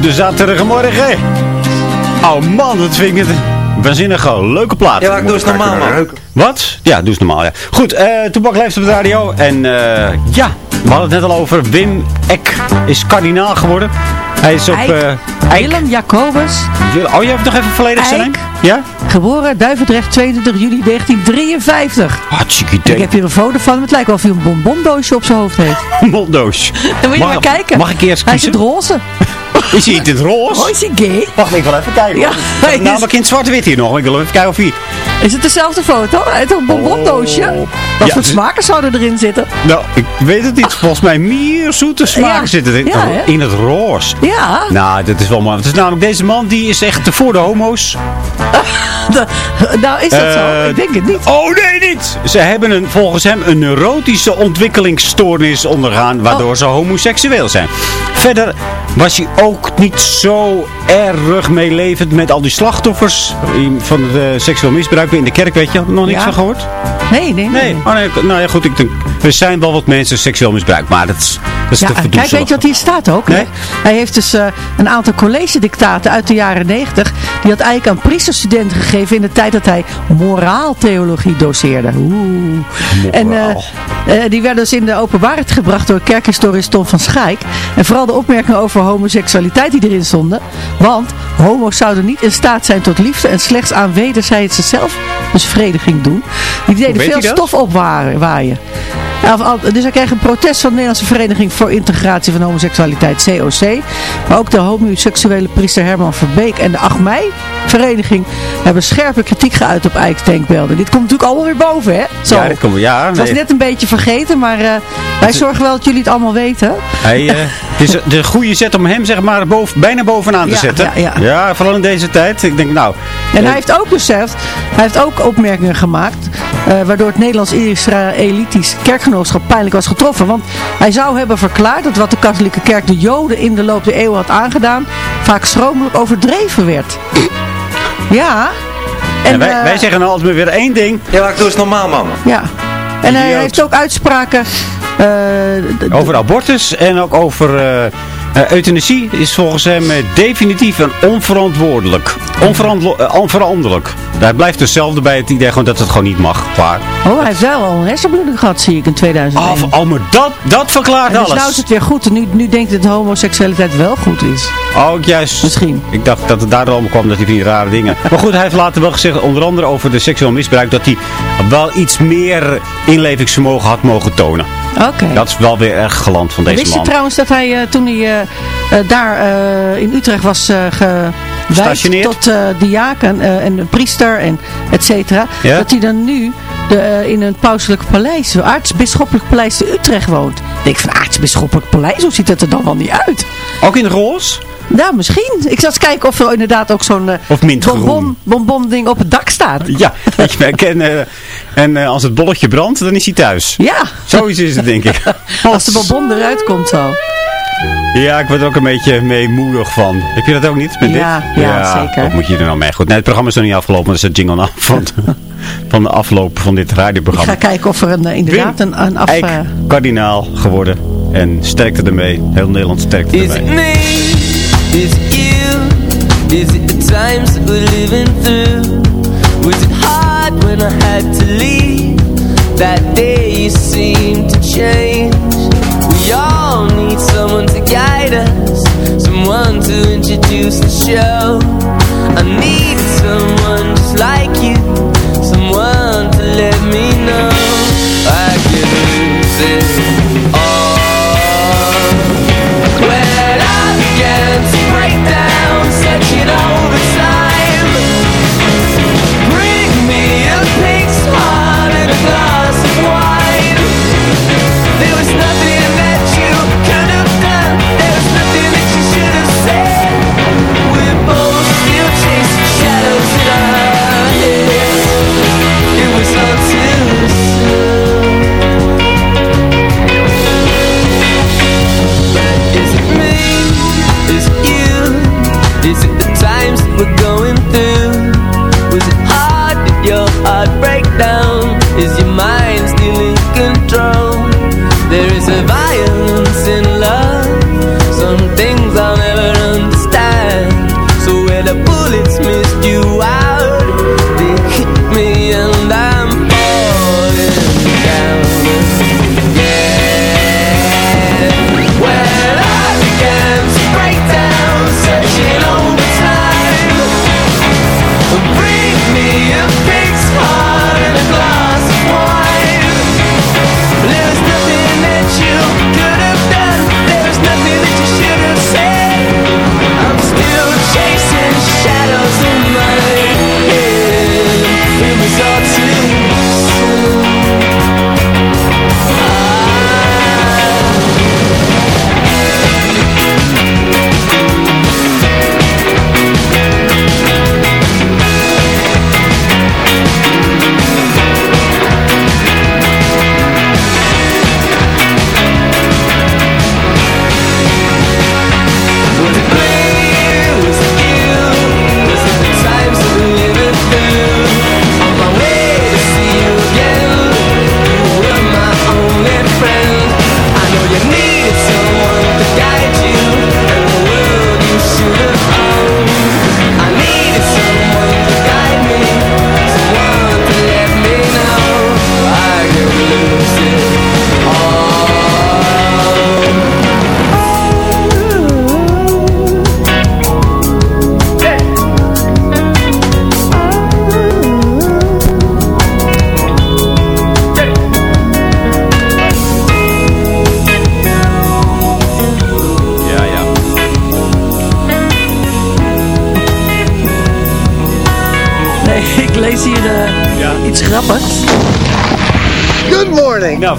Speaker 5: De
Speaker 11: zaterdagmorgen. Oh man, dat vind ik het een waanzinnige leuke plaat.
Speaker 13: Ja, maar ik doe eens normaal, man.
Speaker 11: Wat? Ja, doe eens normaal, ja. Goed, eh Toebak leeft op de radio. En eh, ja, we hadden het net al over. Wim Eck is kardinaal geworden. Hij is op...
Speaker 6: Eik.
Speaker 11: eh, Eik.
Speaker 6: Willem Jacobus.
Speaker 11: Oh, je hebt nog even volledig zijn naam? Ja?
Speaker 6: Geboren Duivendrecht 22 juli 1953.
Speaker 11: Hartstikke
Speaker 6: Ik
Speaker 11: idee.
Speaker 6: heb hier een foto van hem. Het lijkt wel of hij een bonbondoosje op zijn hoofd heeft.
Speaker 11: Monddoos.
Speaker 6: Dan moet je
Speaker 11: Mag-
Speaker 6: maar kijken.
Speaker 11: Mag ik eerst
Speaker 6: Hij is het roze.
Speaker 11: Is hij in het roze?
Speaker 6: Oh, is hij gay?
Speaker 11: Wacht, ik wil even kijken.
Speaker 6: Ja,
Speaker 11: hoor.
Speaker 6: hij is-
Speaker 11: Namelijk in het zwart-wit hier nog. Ik wil even kijken of hij...
Speaker 6: Is het dezelfde foto? Heeft een bonbondoosje. Wat
Speaker 11: Oh. Ja,
Speaker 6: voor smaken zouden erin zitten?
Speaker 11: Nou, ik weet het niet. Volgens mij meer zoete smaken
Speaker 6: Ja.
Speaker 11: zitten erin.
Speaker 6: Ja, hè?
Speaker 11: in het roze.
Speaker 6: Ja.
Speaker 11: Nou, dat is wel mooi. Het is namelijk deze man, die is echt voor de homo's.
Speaker 6: nou, is dat zo?
Speaker 11: Eh,
Speaker 6: Ik denk het niet.
Speaker 11: Oh nee, niet! Ze hebben een, volgens hem een neurotische ontwikkelingsstoornis ondergaan, waardoor
Speaker 6: Oh.
Speaker 11: ze homoseksueel zijn. Verder was hij ook niet zo erg meelevend met al die slachtoffers van het eh, seksueel misbruik in de kerk, weet je? Nog niks
Speaker 6: Ja.
Speaker 11: van gehoord?
Speaker 6: Nee, nee, nee.
Speaker 11: Nee. Oh, nee. Nou ja, goed, ik denk, er zijn wel wat mensen seksueel misbruikt, maar dat is, dat is
Speaker 6: Ja,
Speaker 11: te
Speaker 6: en kijk, weet je wat hier staat ook?
Speaker 11: Nee?
Speaker 6: Hij heeft dus eh, een aantal college-dictaten uit de jaren 90. Die had eigenlijk aan priesterstudenten gegeven in de tijd dat hij moraaltheologie doseerde. Oeh. En, eh, Eh, die werden dus in de openbaarheid gebracht door kerkhistoricus Tom van Schaik. En vooral de opmerkingen over homoseksualiteit die erin stonden. Want homo's zouden niet in staat zijn tot liefde en slechts aan wederzijdse zelfbevrediging doen. Die deden veel stof opwaaien. Ja, dus hij kreeg een protest van de Nederlandse Vereniging voor Integratie van Homoseksualiteit, COC. Maar ook de homoseksuele priester Herman Verbeek en de 8 mei vereniging hebben scherpe kritiek geuit op Eik's denkbeelden. Dit komt natuurlijk allemaal weer boven, hè? Zo.
Speaker 5: Ja, dit komt, ja,
Speaker 6: Het was net een beetje vergeten, maar eh, wij zorgen wel dat jullie het allemaal weten.
Speaker 5: Hij, eh, het is de goede zet om hem zeg maar boven, bijna bovenaan te
Speaker 6: Ja,
Speaker 5: zetten.
Speaker 6: ja, ja.
Speaker 5: vooral in deze tijd. Ik denk nou...
Speaker 6: En
Speaker 5: eh,
Speaker 6: hij heeft ook beseft, hij heeft ook opmerkingen gemaakt, eh, waardoor het Nederlands-Israëlitisch kerkgenootschap pijnlijk was getroffen. Want hij zou hebben verklaard dat wat de katholieke kerk de joden in de loop der eeuwen had aangedaan, vaak schromelijk overdreven werd. Ja.
Speaker 5: en wij,
Speaker 6: eh,
Speaker 5: wij zeggen nou altijd maar weer één ding.
Speaker 13: Ja, maar ik doe eens normaal, man.
Speaker 6: Ja. En hij heeft ook uitspraken... eh,
Speaker 5: Over abortus en ook over eh, eh, euthanasie is volgens hem eh, definitief en onverantwoordelijk. Onverantwo- eh, onveranderlijk. Daar blijft hetzelfde bij het idee gewoon dat het gewoon niet mag. Klaar.
Speaker 6: Oh, hij heeft wel al een hersenbloeding gehad, zie ik, in 2001.
Speaker 5: Oh, oh, maar dat, dat verklaart
Speaker 6: en dus
Speaker 5: alles.
Speaker 6: nou is het weer goed. En nu, nu denkt dat homoseksualiteit wel goed is.
Speaker 5: Ook juist.
Speaker 6: Misschien.
Speaker 5: Ik dacht dat het allemaal kwam dat hij van die rare dingen. Maar goed, hij heeft later wel gezegd, onder andere over de seksueel misbruik, dat hij wel iets meer inlevingsvermogen had mogen tonen.
Speaker 6: Oké.
Speaker 5: Dat is wel weer erg geland van deze
Speaker 6: Wist je
Speaker 5: man.
Speaker 6: trouwens dat hij eh, toen hij eh, eh, daar in Utrecht was gewijd tot diaken en priester en et cetera,
Speaker 5: Ja?
Speaker 6: dat hij dan nu de, in een pauselijk paleis, een aartsbisschoppelijk paleis te Utrecht woont. Ik denk van aartsbisschoppelijk paleis, hoe ziet dat er dan wel niet uit?
Speaker 5: Ook in roze?
Speaker 6: Nou, misschien. Ik zat te kijken of er inderdaad ook zo'n eh, bonbon, bonbon ding op het dak staat.
Speaker 5: Ja, weet je, en, eh, en eh, als het bolletje brandt, dan is hij thuis.
Speaker 6: Ja.
Speaker 5: Zoiets is het, denk ik.
Speaker 6: Als de bonbon eruit komt zo.
Speaker 5: Ja, ik word er ook een beetje meemoedig van. Heb je dat ook niet? Met
Speaker 6: Ja,
Speaker 5: dit?
Speaker 6: ja, zeker.
Speaker 5: Wat moet je er nou mee? Goed, nee, het programma is nog niet afgelopen, maar dat is het jingle af van, van de afloop van dit
Speaker 6: Ik
Speaker 5: radioprogramma.
Speaker 6: ga kijken of er een, inderdaad een, een af...
Speaker 5: Eik,
Speaker 6: eh,
Speaker 5: kardinaal geworden. En sterkte ermee. Heel Nederland sterkte ermee.
Speaker 11: Is it you? Is it the times that we're living through? Was it hard when I had to leave? That day you seemed to change. We all need someone to guide us, someone to introduce the show. I needed someone just like you, someone to let me know I could lose it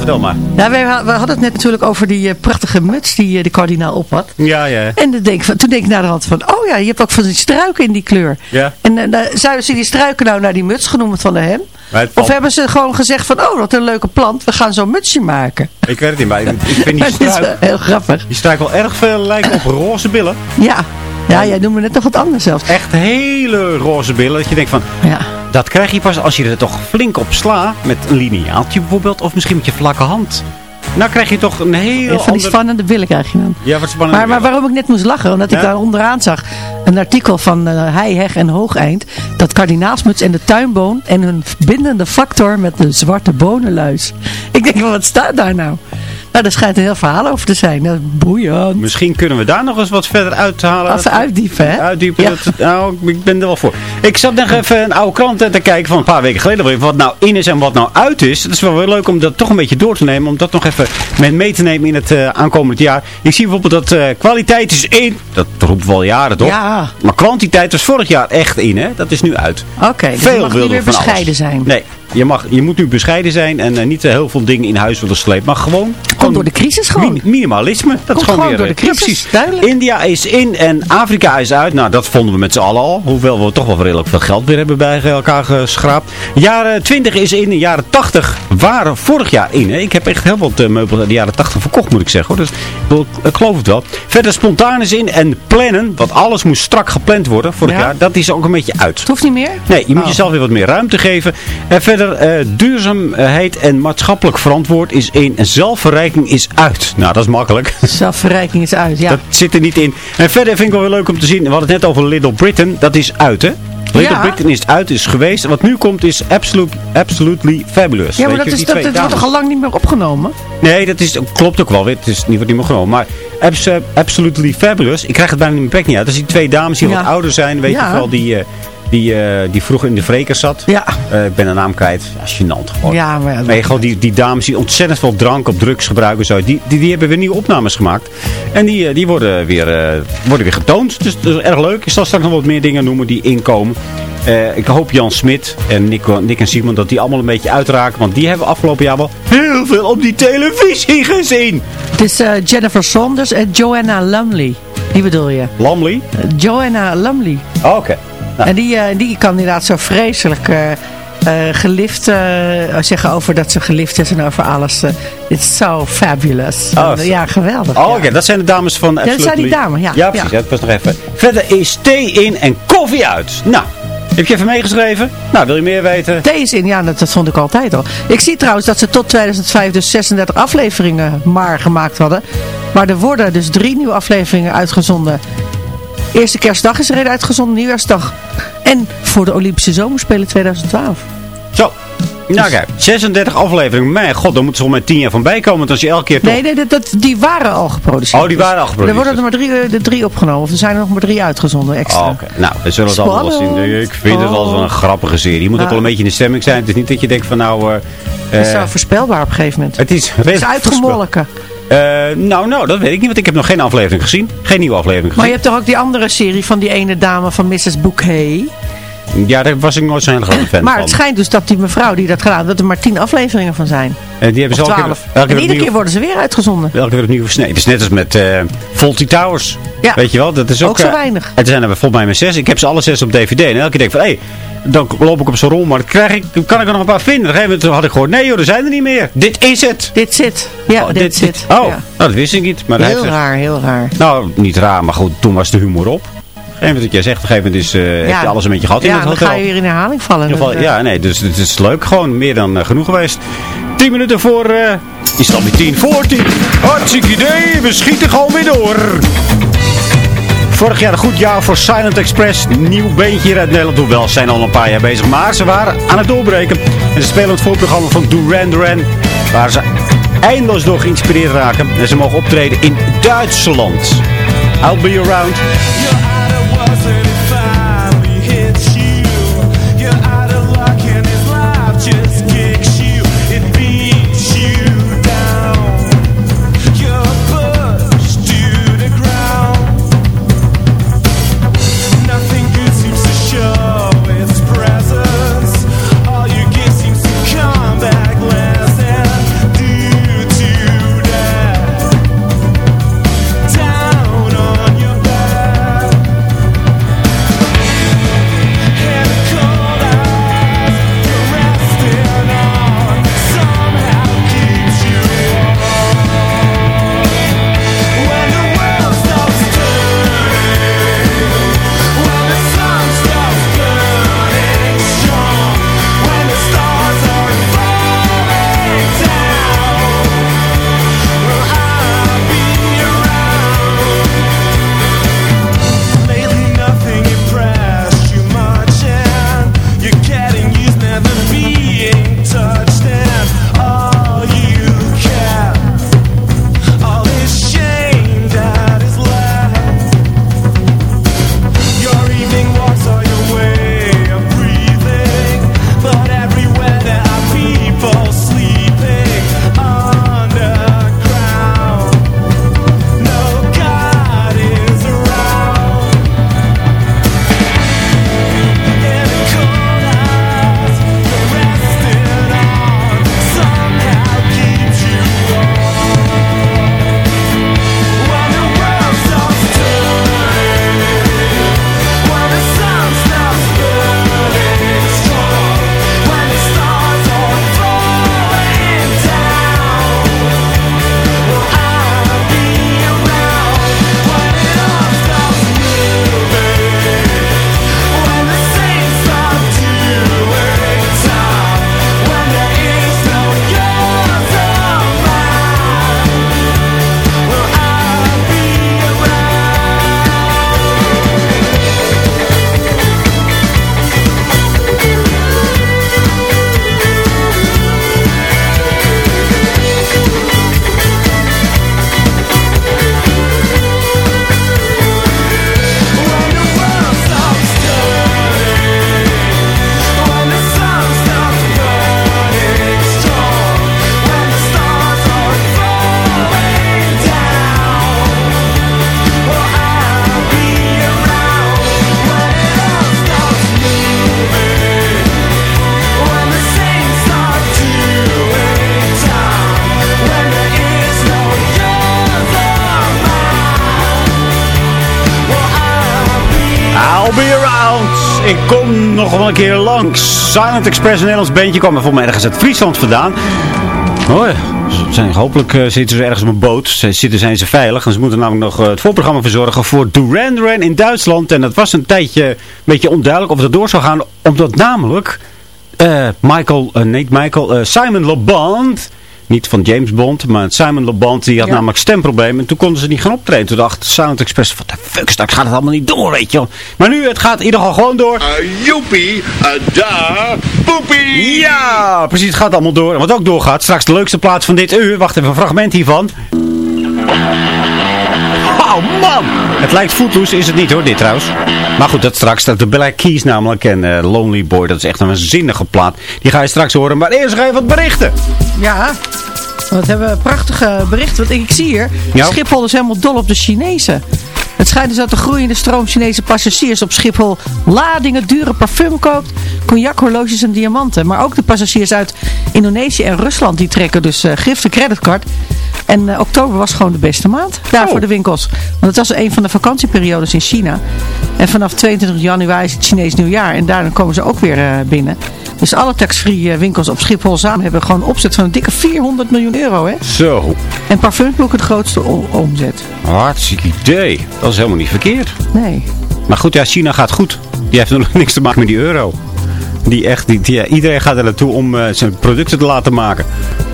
Speaker 5: vertel maar.
Speaker 6: Ja, we, we hadden het net natuurlijk over die eh, prachtige muts die eh, de kardinaal op had.
Speaker 5: Ja, ja.
Speaker 6: En denk van, toen denk ik naar de hand van, oh ja, je hebt ook van die struiken in die kleur.
Speaker 5: Ja.
Speaker 6: En uh, zouden ze die struiken nou naar die muts genoemd van de hem? Of hebben ze gewoon gezegd van, oh wat een leuke plant, we gaan zo'n mutsje maken.
Speaker 5: Ik weet het niet, maar ik, ik vind die struik,
Speaker 6: wel heel grappig.
Speaker 5: die struik wel erg veel lijken op roze billen.
Speaker 6: Ja, ja jij noemde net nog wat anders zelfs.
Speaker 5: Echt hele roze billen. Dat je denkt van,
Speaker 6: Ja.
Speaker 5: Dat krijg je pas als je er toch flink op slaat. Met een lineaaltje bijvoorbeeld. Of misschien met je vlakke hand. Nou krijg je toch een heel
Speaker 6: Van die spannende billen krijg je dan.
Speaker 5: Ja, wat spannend.
Speaker 6: Maar, maar waarom ik net moest lachen, omdat ik daar onderaan zag een artikel van Hij, Heg en Hoogeind. Dat kardinaalsmuts en de tuinboon en hun bindende factor met de zwarte bonenluis. Ik denk, wat staat daar nou? Nou, daar schijnt een heel verhaal over te zijn. Dat is boeiend.
Speaker 5: Misschien kunnen we daar nog eens wat verder uithalen.
Speaker 6: Even uitdiepen, hè?
Speaker 5: Uitdiepen.
Speaker 6: Ja.
Speaker 5: Dat, nou, ik ben er wel voor. Ik zat nog even een oude krant te kijken van een paar weken geleden. Wat nou in is en wat nou uit is. Het is wel weer leuk om dat toch een beetje door te nemen. Om dat nog even mee, te nemen in het eh, aankomend jaar. Ik zie bijvoorbeeld dat eh, kwaliteit is in. Dat roepen we al jaren, toch?
Speaker 6: Ja.
Speaker 5: Maar kwantiteit was vorig jaar echt in, hè? Dat is nu uit.
Speaker 6: Oké, dus je
Speaker 5: Veel
Speaker 6: mag niet meer
Speaker 5: alles.
Speaker 6: bescheiden zijn.
Speaker 5: Nee, je, mag, je moet nu bescheiden zijn en eh, niet eh, heel veel dingen in huis willen slepen. Maar gewoon...
Speaker 6: Komt door de crisis gewoon.
Speaker 5: Min- minimalisme. Dat
Speaker 6: Komt
Speaker 5: is gewoon,
Speaker 6: gewoon
Speaker 5: weer,
Speaker 6: door de
Speaker 5: eh,
Speaker 6: crisis,
Speaker 5: precies.
Speaker 6: duidelijk.
Speaker 5: India is in en Afrika is uit. Nou, dat vonden we met z'n allen al. Hoewel we toch wel redelijk veel geld weer hebben bij elkaar geschraapt. Jaren 20 is in. Jaren 80 waren vorig jaar in. Hè. Ik heb echt heel wat meubels uit de jaren 80 verkocht, moet ik zeggen. Hoor. Dus ik geloof het wel. Verder spontaan is in. En plannen, want alles moest strak gepland worden vorig
Speaker 6: Ja.
Speaker 5: jaar. Dat is ook een beetje uit.
Speaker 6: Het hoeft niet meer?
Speaker 5: Nee, je moet
Speaker 6: Oh.
Speaker 5: jezelf weer wat meer ruimte geven. En verder, eh, duurzaamheid en maatschappelijk verantwoord is in. En zelfverrijking is uit. Nou, dat is makkelijk.
Speaker 6: Zelfverrijking is uit, ja.
Speaker 5: Dat zit er niet in. En verder vind ik wel weer leuk om te zien. We hadden het net over Little Britain. Dat is uit, hè? Little
Speaker 6: Ja.
Speaker 5: Britain is uit, is geweest. Wat nu komt is absolute, Absolutely Fabulous.
Speaker 6: ja, maar dat,
Speaker 5: je,
Speaker 6: is, dat, wordt toch al lang niet meer opgenomen?
Speaker 5: Nee, dat is, klopt ook wel. Het is niet, wordt niet meer genomen. Maar abs, Absolutely Fabulous. Ik krijg het bijna niet meer bek niet uit. Dat is die twee dames die
Speaker 6: Ja.
Speaker 5: wat ouder zijn. Weet
Speaker 6: Ja.
Speaker 5: je wel, die... eh, die, eh, die vroeger in de vreker zat.
Speaker 6: Ja.
Speaker 5: Eh, ik ben de naam kwijt. Ja, gênant gewoon.
Speaker 6: Ja, maar ja,
Speaker 5: Nee, gewoon die, die dames die ontzettend veel drank op drugs gebruiken. Zo, die, die, die hebben weer nieuwe opnames gemaakt. En die, eh, die worden, weer, worden weer getoond. Dus dat is erg leuk. Ik zal straks nog wat meer dingen noemen die inkomen. Ik hoop Jan Smit en Nick, Nick en Simon dat die allemaal een beetje uitraken. Want die hebben afgelopen jaar wel heel veel op die televisie gezien.
Speaker 6: Het is eh, Jennifer Saunders en Joanna Lumley. Die bedoel je?
Speaker 5: Lamley?
Speaker 6: Eh, Joanna Lumley.
Speaker 5: Oh, oké.
Speaker 6: En die, eh, die kan inderdaad zo vreselijk eh, gelift eh, zeggen over dat ze gelift is en over alles. eh, it's so fabulous.
Speaker 5: Oh,
Speaker 6: En,
Speaker 5: zo.
Speaker 6: ja, geweldig.
Speaker 5: Oh,
Speaker 6: ja.
Speaker 5: oké. Dat zijn de dames van
Speaker 6: dat zijn die dames, ja.
Speaker 5: Ja, precies.
Speaker 6: Ja.
Speaker 5: Dat was nog even. Verder is thee in en koffie uit. Nou, heb je even meegeschreven? Nou, wil je meer weten?
Speaker 6: Thee is in, ja, dat, dat vond ik altijd al. Ik zie trouwens dat ze tot 2005 dus 36 afleveringen maar gemaakt hadden. Maar er worden dus drie nieuwe afleveringen uitgezonden. Eerste kerstdag is er een uitgezonden, nieuwjaarsdag. En voor de Olympische Zomerspelen 2012.
Speaker 5: Zo. Nou kijk, 36 afleveringen. Mijn god, daar moeten ze wel met 10 jaar van bijkomen. Want als je elke keer toch...
Speaker 6: Nee, nee dat, dat, die waren al geproduceerd.
Speaker 5: Oh, die waren al geproduceerd.
Speaker 6: Er worden er maar drie, eh, de drie opgenomen. Of er zijn er nog maar drie uitgezonden extra.
Speaker 5: Oh, oké. Nou, we zullen het allemaal wel zien. Ik vind het wel wel een grappige serie. Je moet ook
Speaker 6: Ja.
Speaker 5: wel een beetje in de stemming zijn. Het is niet dat je denkt van nou... eh,
Speaker 6: Het is
Speaker 5: eh,
Speaker 6: zo voorspelbaar op een gegeven moment.
Speaker 5: het is
Speaker 6: Het is uitgemolken.
Speaker 5: Eh, nou, nou, dat weet ik niet. Want ik heb nog geen aflevering gezien. Geen nieuwe aflevering
Speaker 6: Maar je
Speaker 5: gezien.
Speaker 6: hebt toch ook die andere serie van die ene dame van Mrs. Bouquet.
Speaker 5: Ja, daar was ik nooit zo'n hele grote fan
Speaker 6: Maar
Speaker 5: van.
Speaker 6: het schijnt dus dat die mevrouw die dat gedaan, dat er maar tien afleveringen van zijn.
Speaker 5: En die hebben ze elke, keer- elke
Speaker 6: En
Speaker 5: keer
Speaker 6: iedere
Speaker 5: opnieuw-
Speaker 6: keer worden ze weer uitgezonden.
Speaker 5: Elke keer opnieuw versneden. Het is net als met Faulty Towers.
Speaker 6: Ja.
Speaker 5: Weet je wel? Dat is ook,
Speaker 6: Ook zo
Speaker 5: eh,
Speaker 6: weinig.
Speaker 5: En er zijn er volgens mij maar zes. Ik heb ze alle zes op DVD. En elke keer denk ik van, hé, dan loop ik op zo'n rol. Maar dan, krijg ik, dan kan ik er nog een paar vinden. Op een gegeven moment had ik gehoord, nee joh, er zijn er niet meer. Dit is het.
Speaker 6: Dit zit. Ja,
Speaker 5: Oh,
Speaker 6: dit, zit.
Speaker 5: Oh,
Speaker 6: Ja.
Speaker 5: nou, dat wist ik niet. Maar
Speaker 6: Heel raar, heel raar.
Speaker 5: Nou, niet raar, maar goed, toen was de humor op. Moment, wat jij zegt, op een gegeven moment is, eh, heb je alles een beetje gehad in
Speaker 6: ja,
Speaker 5: het
Speaker 6: dan
Speaker 5: hotel.
Speaker 6: ga je weer in herhaling vallen.
Speaker 5: In geval,
Speaker 6: eh,
Speaker 5: ja, nee, dus het is leuk. Gewoon meer dan eh, genoeg geweest. 10 minuten voor... eh is het alweer 10 voor 10. Hartstikke idee. We schieten gewoon weer door. Vorig jaar een goed jaar voor Silent Express. Nieuw beentje hier uit Nederland. Hoewel, ze zijn al een paar jaar bezig. Maar ze waren aan het doorbreken. En ze spelen het voorprogramma van Duran Duran. Waar ze eindeloos door geïnspireerd raken. En ze mogen optreden in Duitsland. I'll be around. Langs. Silent Express, een Nederlands bandje, kwam er volgens mij ergens uit Friesland vandaan. Oh ja. Zijn, hopelijk eh, zitten ze ergens op een boot. Ze zitten, zijn ze veilig. En ze moeten namelijk nog eh, het voorprogramma verzorgen voor Duran Duran in Duitsland. En dat was een tijdje een beetje onduidelijk of dat door zou gaan. Omdat namelijk eh, Michael, nee Michael, Simon Le Band... Niet van James Bond, maar Simon Le Band, die had
Speaker 6: Ja.
Speaker 5: namelijk stemproblemen. En toen konden ze niet gaan optreden. Toen dacht Sound Express, wat de fuck, straks gaat het allemaal niet door, weet je wel. Maar nu, het gaat in ieder geval gewoon door.
Speaker 14: joepie, da, poepie.
Speaker 5: Ja, precies, het gaat allemaal door. En wat ook doorgaat, straks de leukste plaats van dit uur. Wacht even, een fragment hiervan. Het lijkt Footloose, is het niet hoor, dit trouwens. Maar goed, dat straks. Dat de Black Keys namelijk. En eh, Lonely Boy, dat is echt een zinnige plaat. Die ga je straks horen. Maar eerst ga je wat berichten.
Speaker 6: Ja, wat hebben we prachtige berichten. Want ik, ik zie hier,
Speaker 5: Ja.
Speaker 6: Schiphol is helemaal dol op de Chinezen. Het schijnt dus dat de groeiende stroom Chinese passagiers op Schiphol ladingen, dure parfum koopt, cognac, horloges en diamanten. Maar ook de passagiers uit Indonesië en Rusland, die trekken dus uh, gifte creditcard. En eh, oktober was gewoon de beste maand daar voor de winkels. Want het was een van de vakantieperiodes in China. En vanaf 22 januari is het Chinees nieuwjaar. En daarna komen ze ook weer eh, binnen. Dus alle tax-free eh, winkels op Schiphol samen hebben gewoon een opzet van een dikke 400 miljoen euro. Hè?
Speaker 5: Zo,
Speaker 6: En parfumploek het grootste omzet.
Speaker 5: hartstikke idee. Dat is helemaal niet verkeerd.
Speaker 6: Nee.
Speaker 5: Maar goed, ja, China gaat goed. Die heeft nog niks te maken met die euro. Die echt, die, die- ja, iedereen gaat er naartoe om zijn producten te laten maken.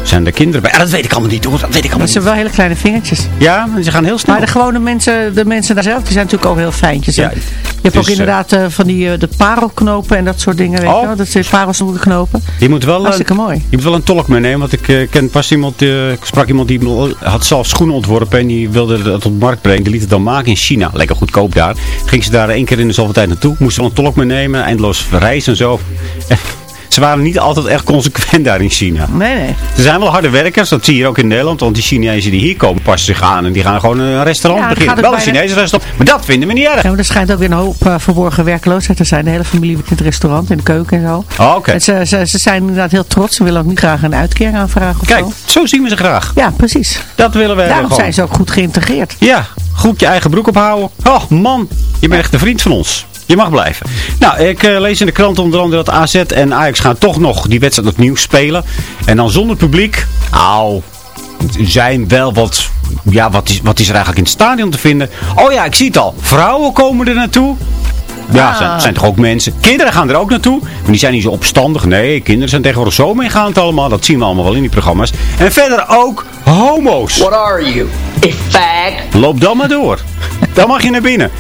Speaker 5: Zijn er kinderen bij? Ah, dat weet ik allemaal niet hoor. Dat weet ik allemaal
Speaker 6: Dat zijn
Speaker 5: niet.
Speaker 6: wel hele kleine vingertjes.
Speaker 5: Ja, maar ze gaan heel snel.
Speaker 6: Maar de gewone mensen, de mensen daar zelf, die zijn natuurlijk ook heel fijntjes.
Speaker 5: Ja,
Speaker 6: je hebt
Speaker 5: dus,
Speaker 6: ook inderdaad eh, van die eh, de parelknopen en dat soort dingen. Weet
Speaker 5: Oh.
Speaker 6: je wel? Dat zijn parelsnoerenknopen.
Speaker 5: Je moet wel, eh,
Speaker 6: Hartstikke mooi.
Speaker 5: Je moet wel een tolk meenemen, want ik eh, ken pas iemand, eh, ik sprak iemand die had zelf schoenen ontworpen en die wilde dat op de markt brengen. Die liet het dan maken in China. Lekker goedkoop daar. Ging ze daar één keer in de zoveel tijd naartoe. Moest wel een tolk meenemen, eindeloos reizen en zo. Ze waren niet altijd echt consequent daar in China.
Speaker 6: Nee, nee.
Speaker 5: Er zijn wel harde werkers, dat zie je hier ook in Nederland. Want die Chinezen die hier komen passen zich aan en die gaan gewoon een restaurant
Speaker 6: Ja,
Speaker 5: beginnen. Wel een Chinese restaurant, maar dat vinden we niet erg.
Speaker 6: Ja, maar er schijnt ook weer een hoop eh, verborgen werkloosheid te zijn. De hele familie in het restaurant, in de keuken en zo.
Speaker 5: Oh, oké.
Speaker 6: Ze, ze, ze zijn inderdaad heel trots. Ze willen ook niet graag een uitkering aanvragen of
Speaker 5: Kijk,
Speaker 6: zo.
Speaker 5: zo zien we ze graag.
Speaker 6: Ja, precies.
Speaker 5: Dat willen wij
Speaker 6: Daarom
Speaker 5: gewoon.
Speaker 6: zijn ze ook goed geïntegreerd.
Speaker 5: Ja, goed je eigen broek ophouden. Oh man, je bent echt een vriend van ons. Je mag blijven. Nou, ik eh, lees in de krant onder andere dat AZ en Ajax gaan toch nog die wedstrijd opnieuw spelen. En dan zonder publiek. Au, er zijn wel wat... Ja, wat is, wat is er eigenlijk in het stadion te vinden? Oh ja, ik zie het al. Vrouwen komen er naartoe. Ja,
Speaker 6: Ah.
Speaker 5: zijn, zijn toch ook mensen. Kinderen gaan er ook naartoe. Maar die zijn niet zo opstandig. Nee, kinderen zijn tegenwoordig zo meegaand allemaal. Dat zien we allemaal wel in die programma's. En verder ook homo's.
Speaker 10: What are you? A fag?
Speaker 5: Loop dan maar door. Dan mag je naar binnen.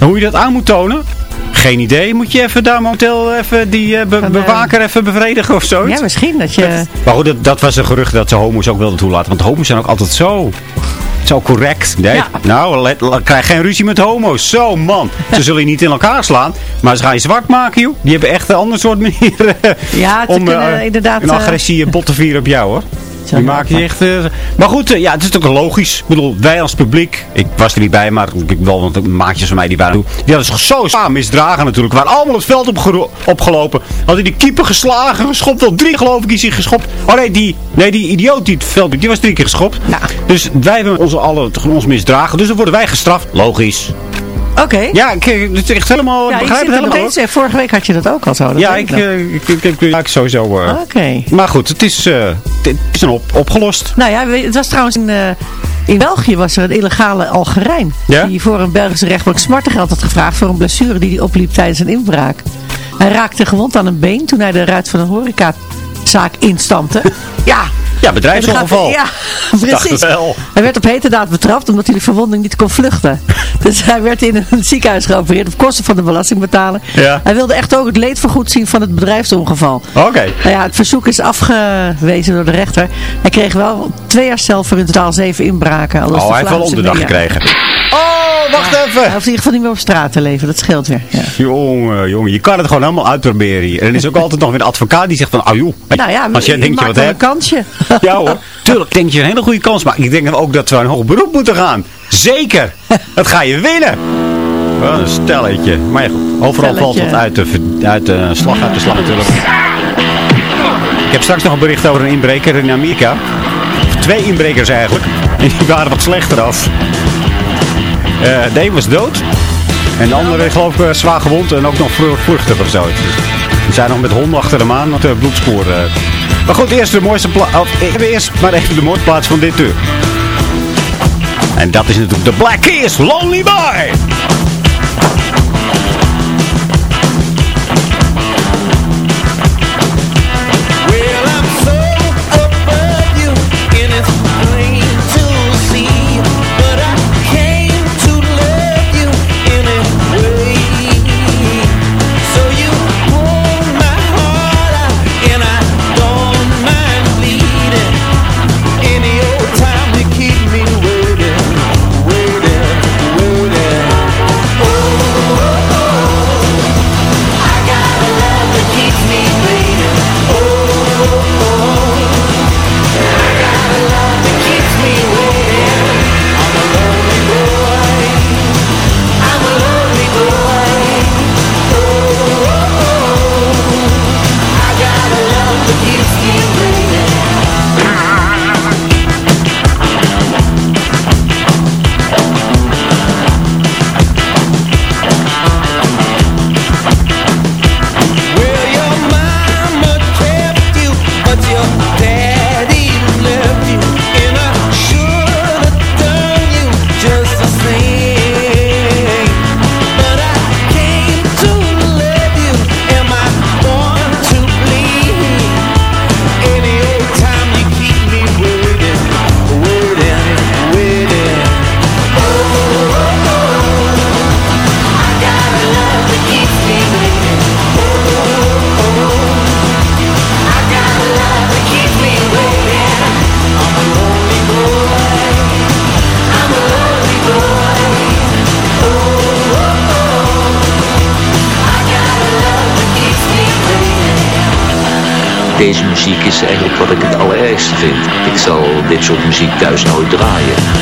Speaker 5: En hoe je dat aan moet tonen? Geen idee. Moet je even daar momenteel even die eh, be-
Speaker 6: Van, eh,
Speaker 5: bewaker even bevredigen of zo?
Speaker 6: Ja, misschien dat je...
Speaker 5: Maar goed, dat, dat was een gerucht dat ze homo's ook wilden toelaten. Want homo's zijn ook altijd zo... Zo correct. Nee,
Speaker 6: Ja.
Speaker 5: nou, let, let- krijg geen ruzie met homo's. Zo, man. Ze zullen je niet in elkaar slaan. Maar ze gaan je zwart maken, joh. Die hebben echt een ander soort manier eh,
Speaker 6: Ja, ze
Speaker 5: om
Speaker 6: kunnen
Speaker 5: eh,
Speaker 6: inderdaad,
Speaker 5: een
Speaker 6: eh,
Speaker 5: agressie bot te vieren op jou, hoor. Die maken je echt... maar goed, eh, ja, het is ook logisch. Ik bedoel, wij als publiek... Ik was er niet bij, maar ik wel, want de maatjes van mij die waren... Die hadden zich zo zwaar misdragen natuurlijk. waren allemaal het veld opgelopen. Hadden die keeper geslagen, geschopt. Wel drie geloof ik is hij geschopt. Oh nee, die, nee, die idioot die het veld... Die was drie keer geschopt. Dus wij hebben ons alle ons misdragen. Dus dan worden wij gestraft. Logisch.
Speaker 6: Oké.
Speaker 5: Ja, ik, het is echt helemaal...
Speaker 6: Ja, ik
Speaker 5: begrijp het helemaal.
Speaker 6: eens. eh, Vorige week had je dat ook al zo. dat
Speaker 5: Ja, ik, eh, ik, ik, ik, sowieso... eh,
Speaker 6: Oké.
Speaker 5: Maar goed, het is, het is een op, opgelost.
Speaker 6: Nou ja, het was trouwens in, in België was er een illegale Algerijn.
Speaker 5: Ja?
Speaker 6: Die voor een Belgische rechtbank smartengeld had gevraagd voor een blessure die hij opliep tijdens een inbraak. Hij raakte gewond aan een been toen hij de ruit van een horecazaak instampte. ja.
Speaker 5: Ja, bedrijfsongeval.
Speaker 6: Ja, precies.
Speaker 5: wel.
Speaker 6: Hij werd op hete daad betrapt omdat hij de verwonding niet kon vluchten. Dus hij werd in een ziekenhuis geopereerd op kosten van de belastingbetaler.
Speaker 5: Ja.
Speaker 6: Hij wilde echt ook het leed vergoed zien van het bedrijfsongeval.
Speaker 5: Oké.
Speaker 6: Nou ja, het verzoek is afgewezen door de rechter. Hij kreeg wel twee jaar cel voor in totaal zeven inbraken.
Speaker 5: Oh, hij heeft wel
Speaker 6: media.
Speaker 5: gekregen. Oh, wacht
Speaker 6: Hij
Speaker 5: even.
Speaker 6: hoeft in ieder geval niet meer op straat te leven. Dat scheelt weer. Ja.
Speaker 5: Jongen, jongen, je kan het gewoon helemaal uitproberen hier. En er is ook altijd nog weer een advocaat die zegt van, ah joh,
Speaker 6: Nou ja,
Speaker 5: als jij
Speaker 6: je
Speaker 5: denkt je
Speaker 6: maakt
Speaker 5: wat
Speaker 6: een kansje.
Speaker 5: Ja hoor, tuurlijk denk je een hele goede kans. Maar ik denk ook dat we een hoog beroep moeten gaan. Zeker, dat ga je winnen. Wat een stelletje. Maar ja, goed, overal valt wat uit de, uit de slag uit de slag natuurlijk. Ik heb straks nog een bericht over een inbreker in Amerika. Of twee inbrekers eigenlijk. En die waren wat slechter af. Eh de een was dood.
Speaker 11: En de andere geloof ik eh, zwaar gewond en ook nog vlu- vluchtig of zo. Die zijn nog met honden achter hem aan, met de bloedsporen. Maar goed, eerst de mooiste plaats. Eerst maar even de moordplaats van dit uur. En dat is natuurlijk de Black Keys, Lonely Boy.
Speaker 10: Muziek is eigenlijk wat ik het allerergste vind. Ik zal dit soort muziek thuis nooit draaien.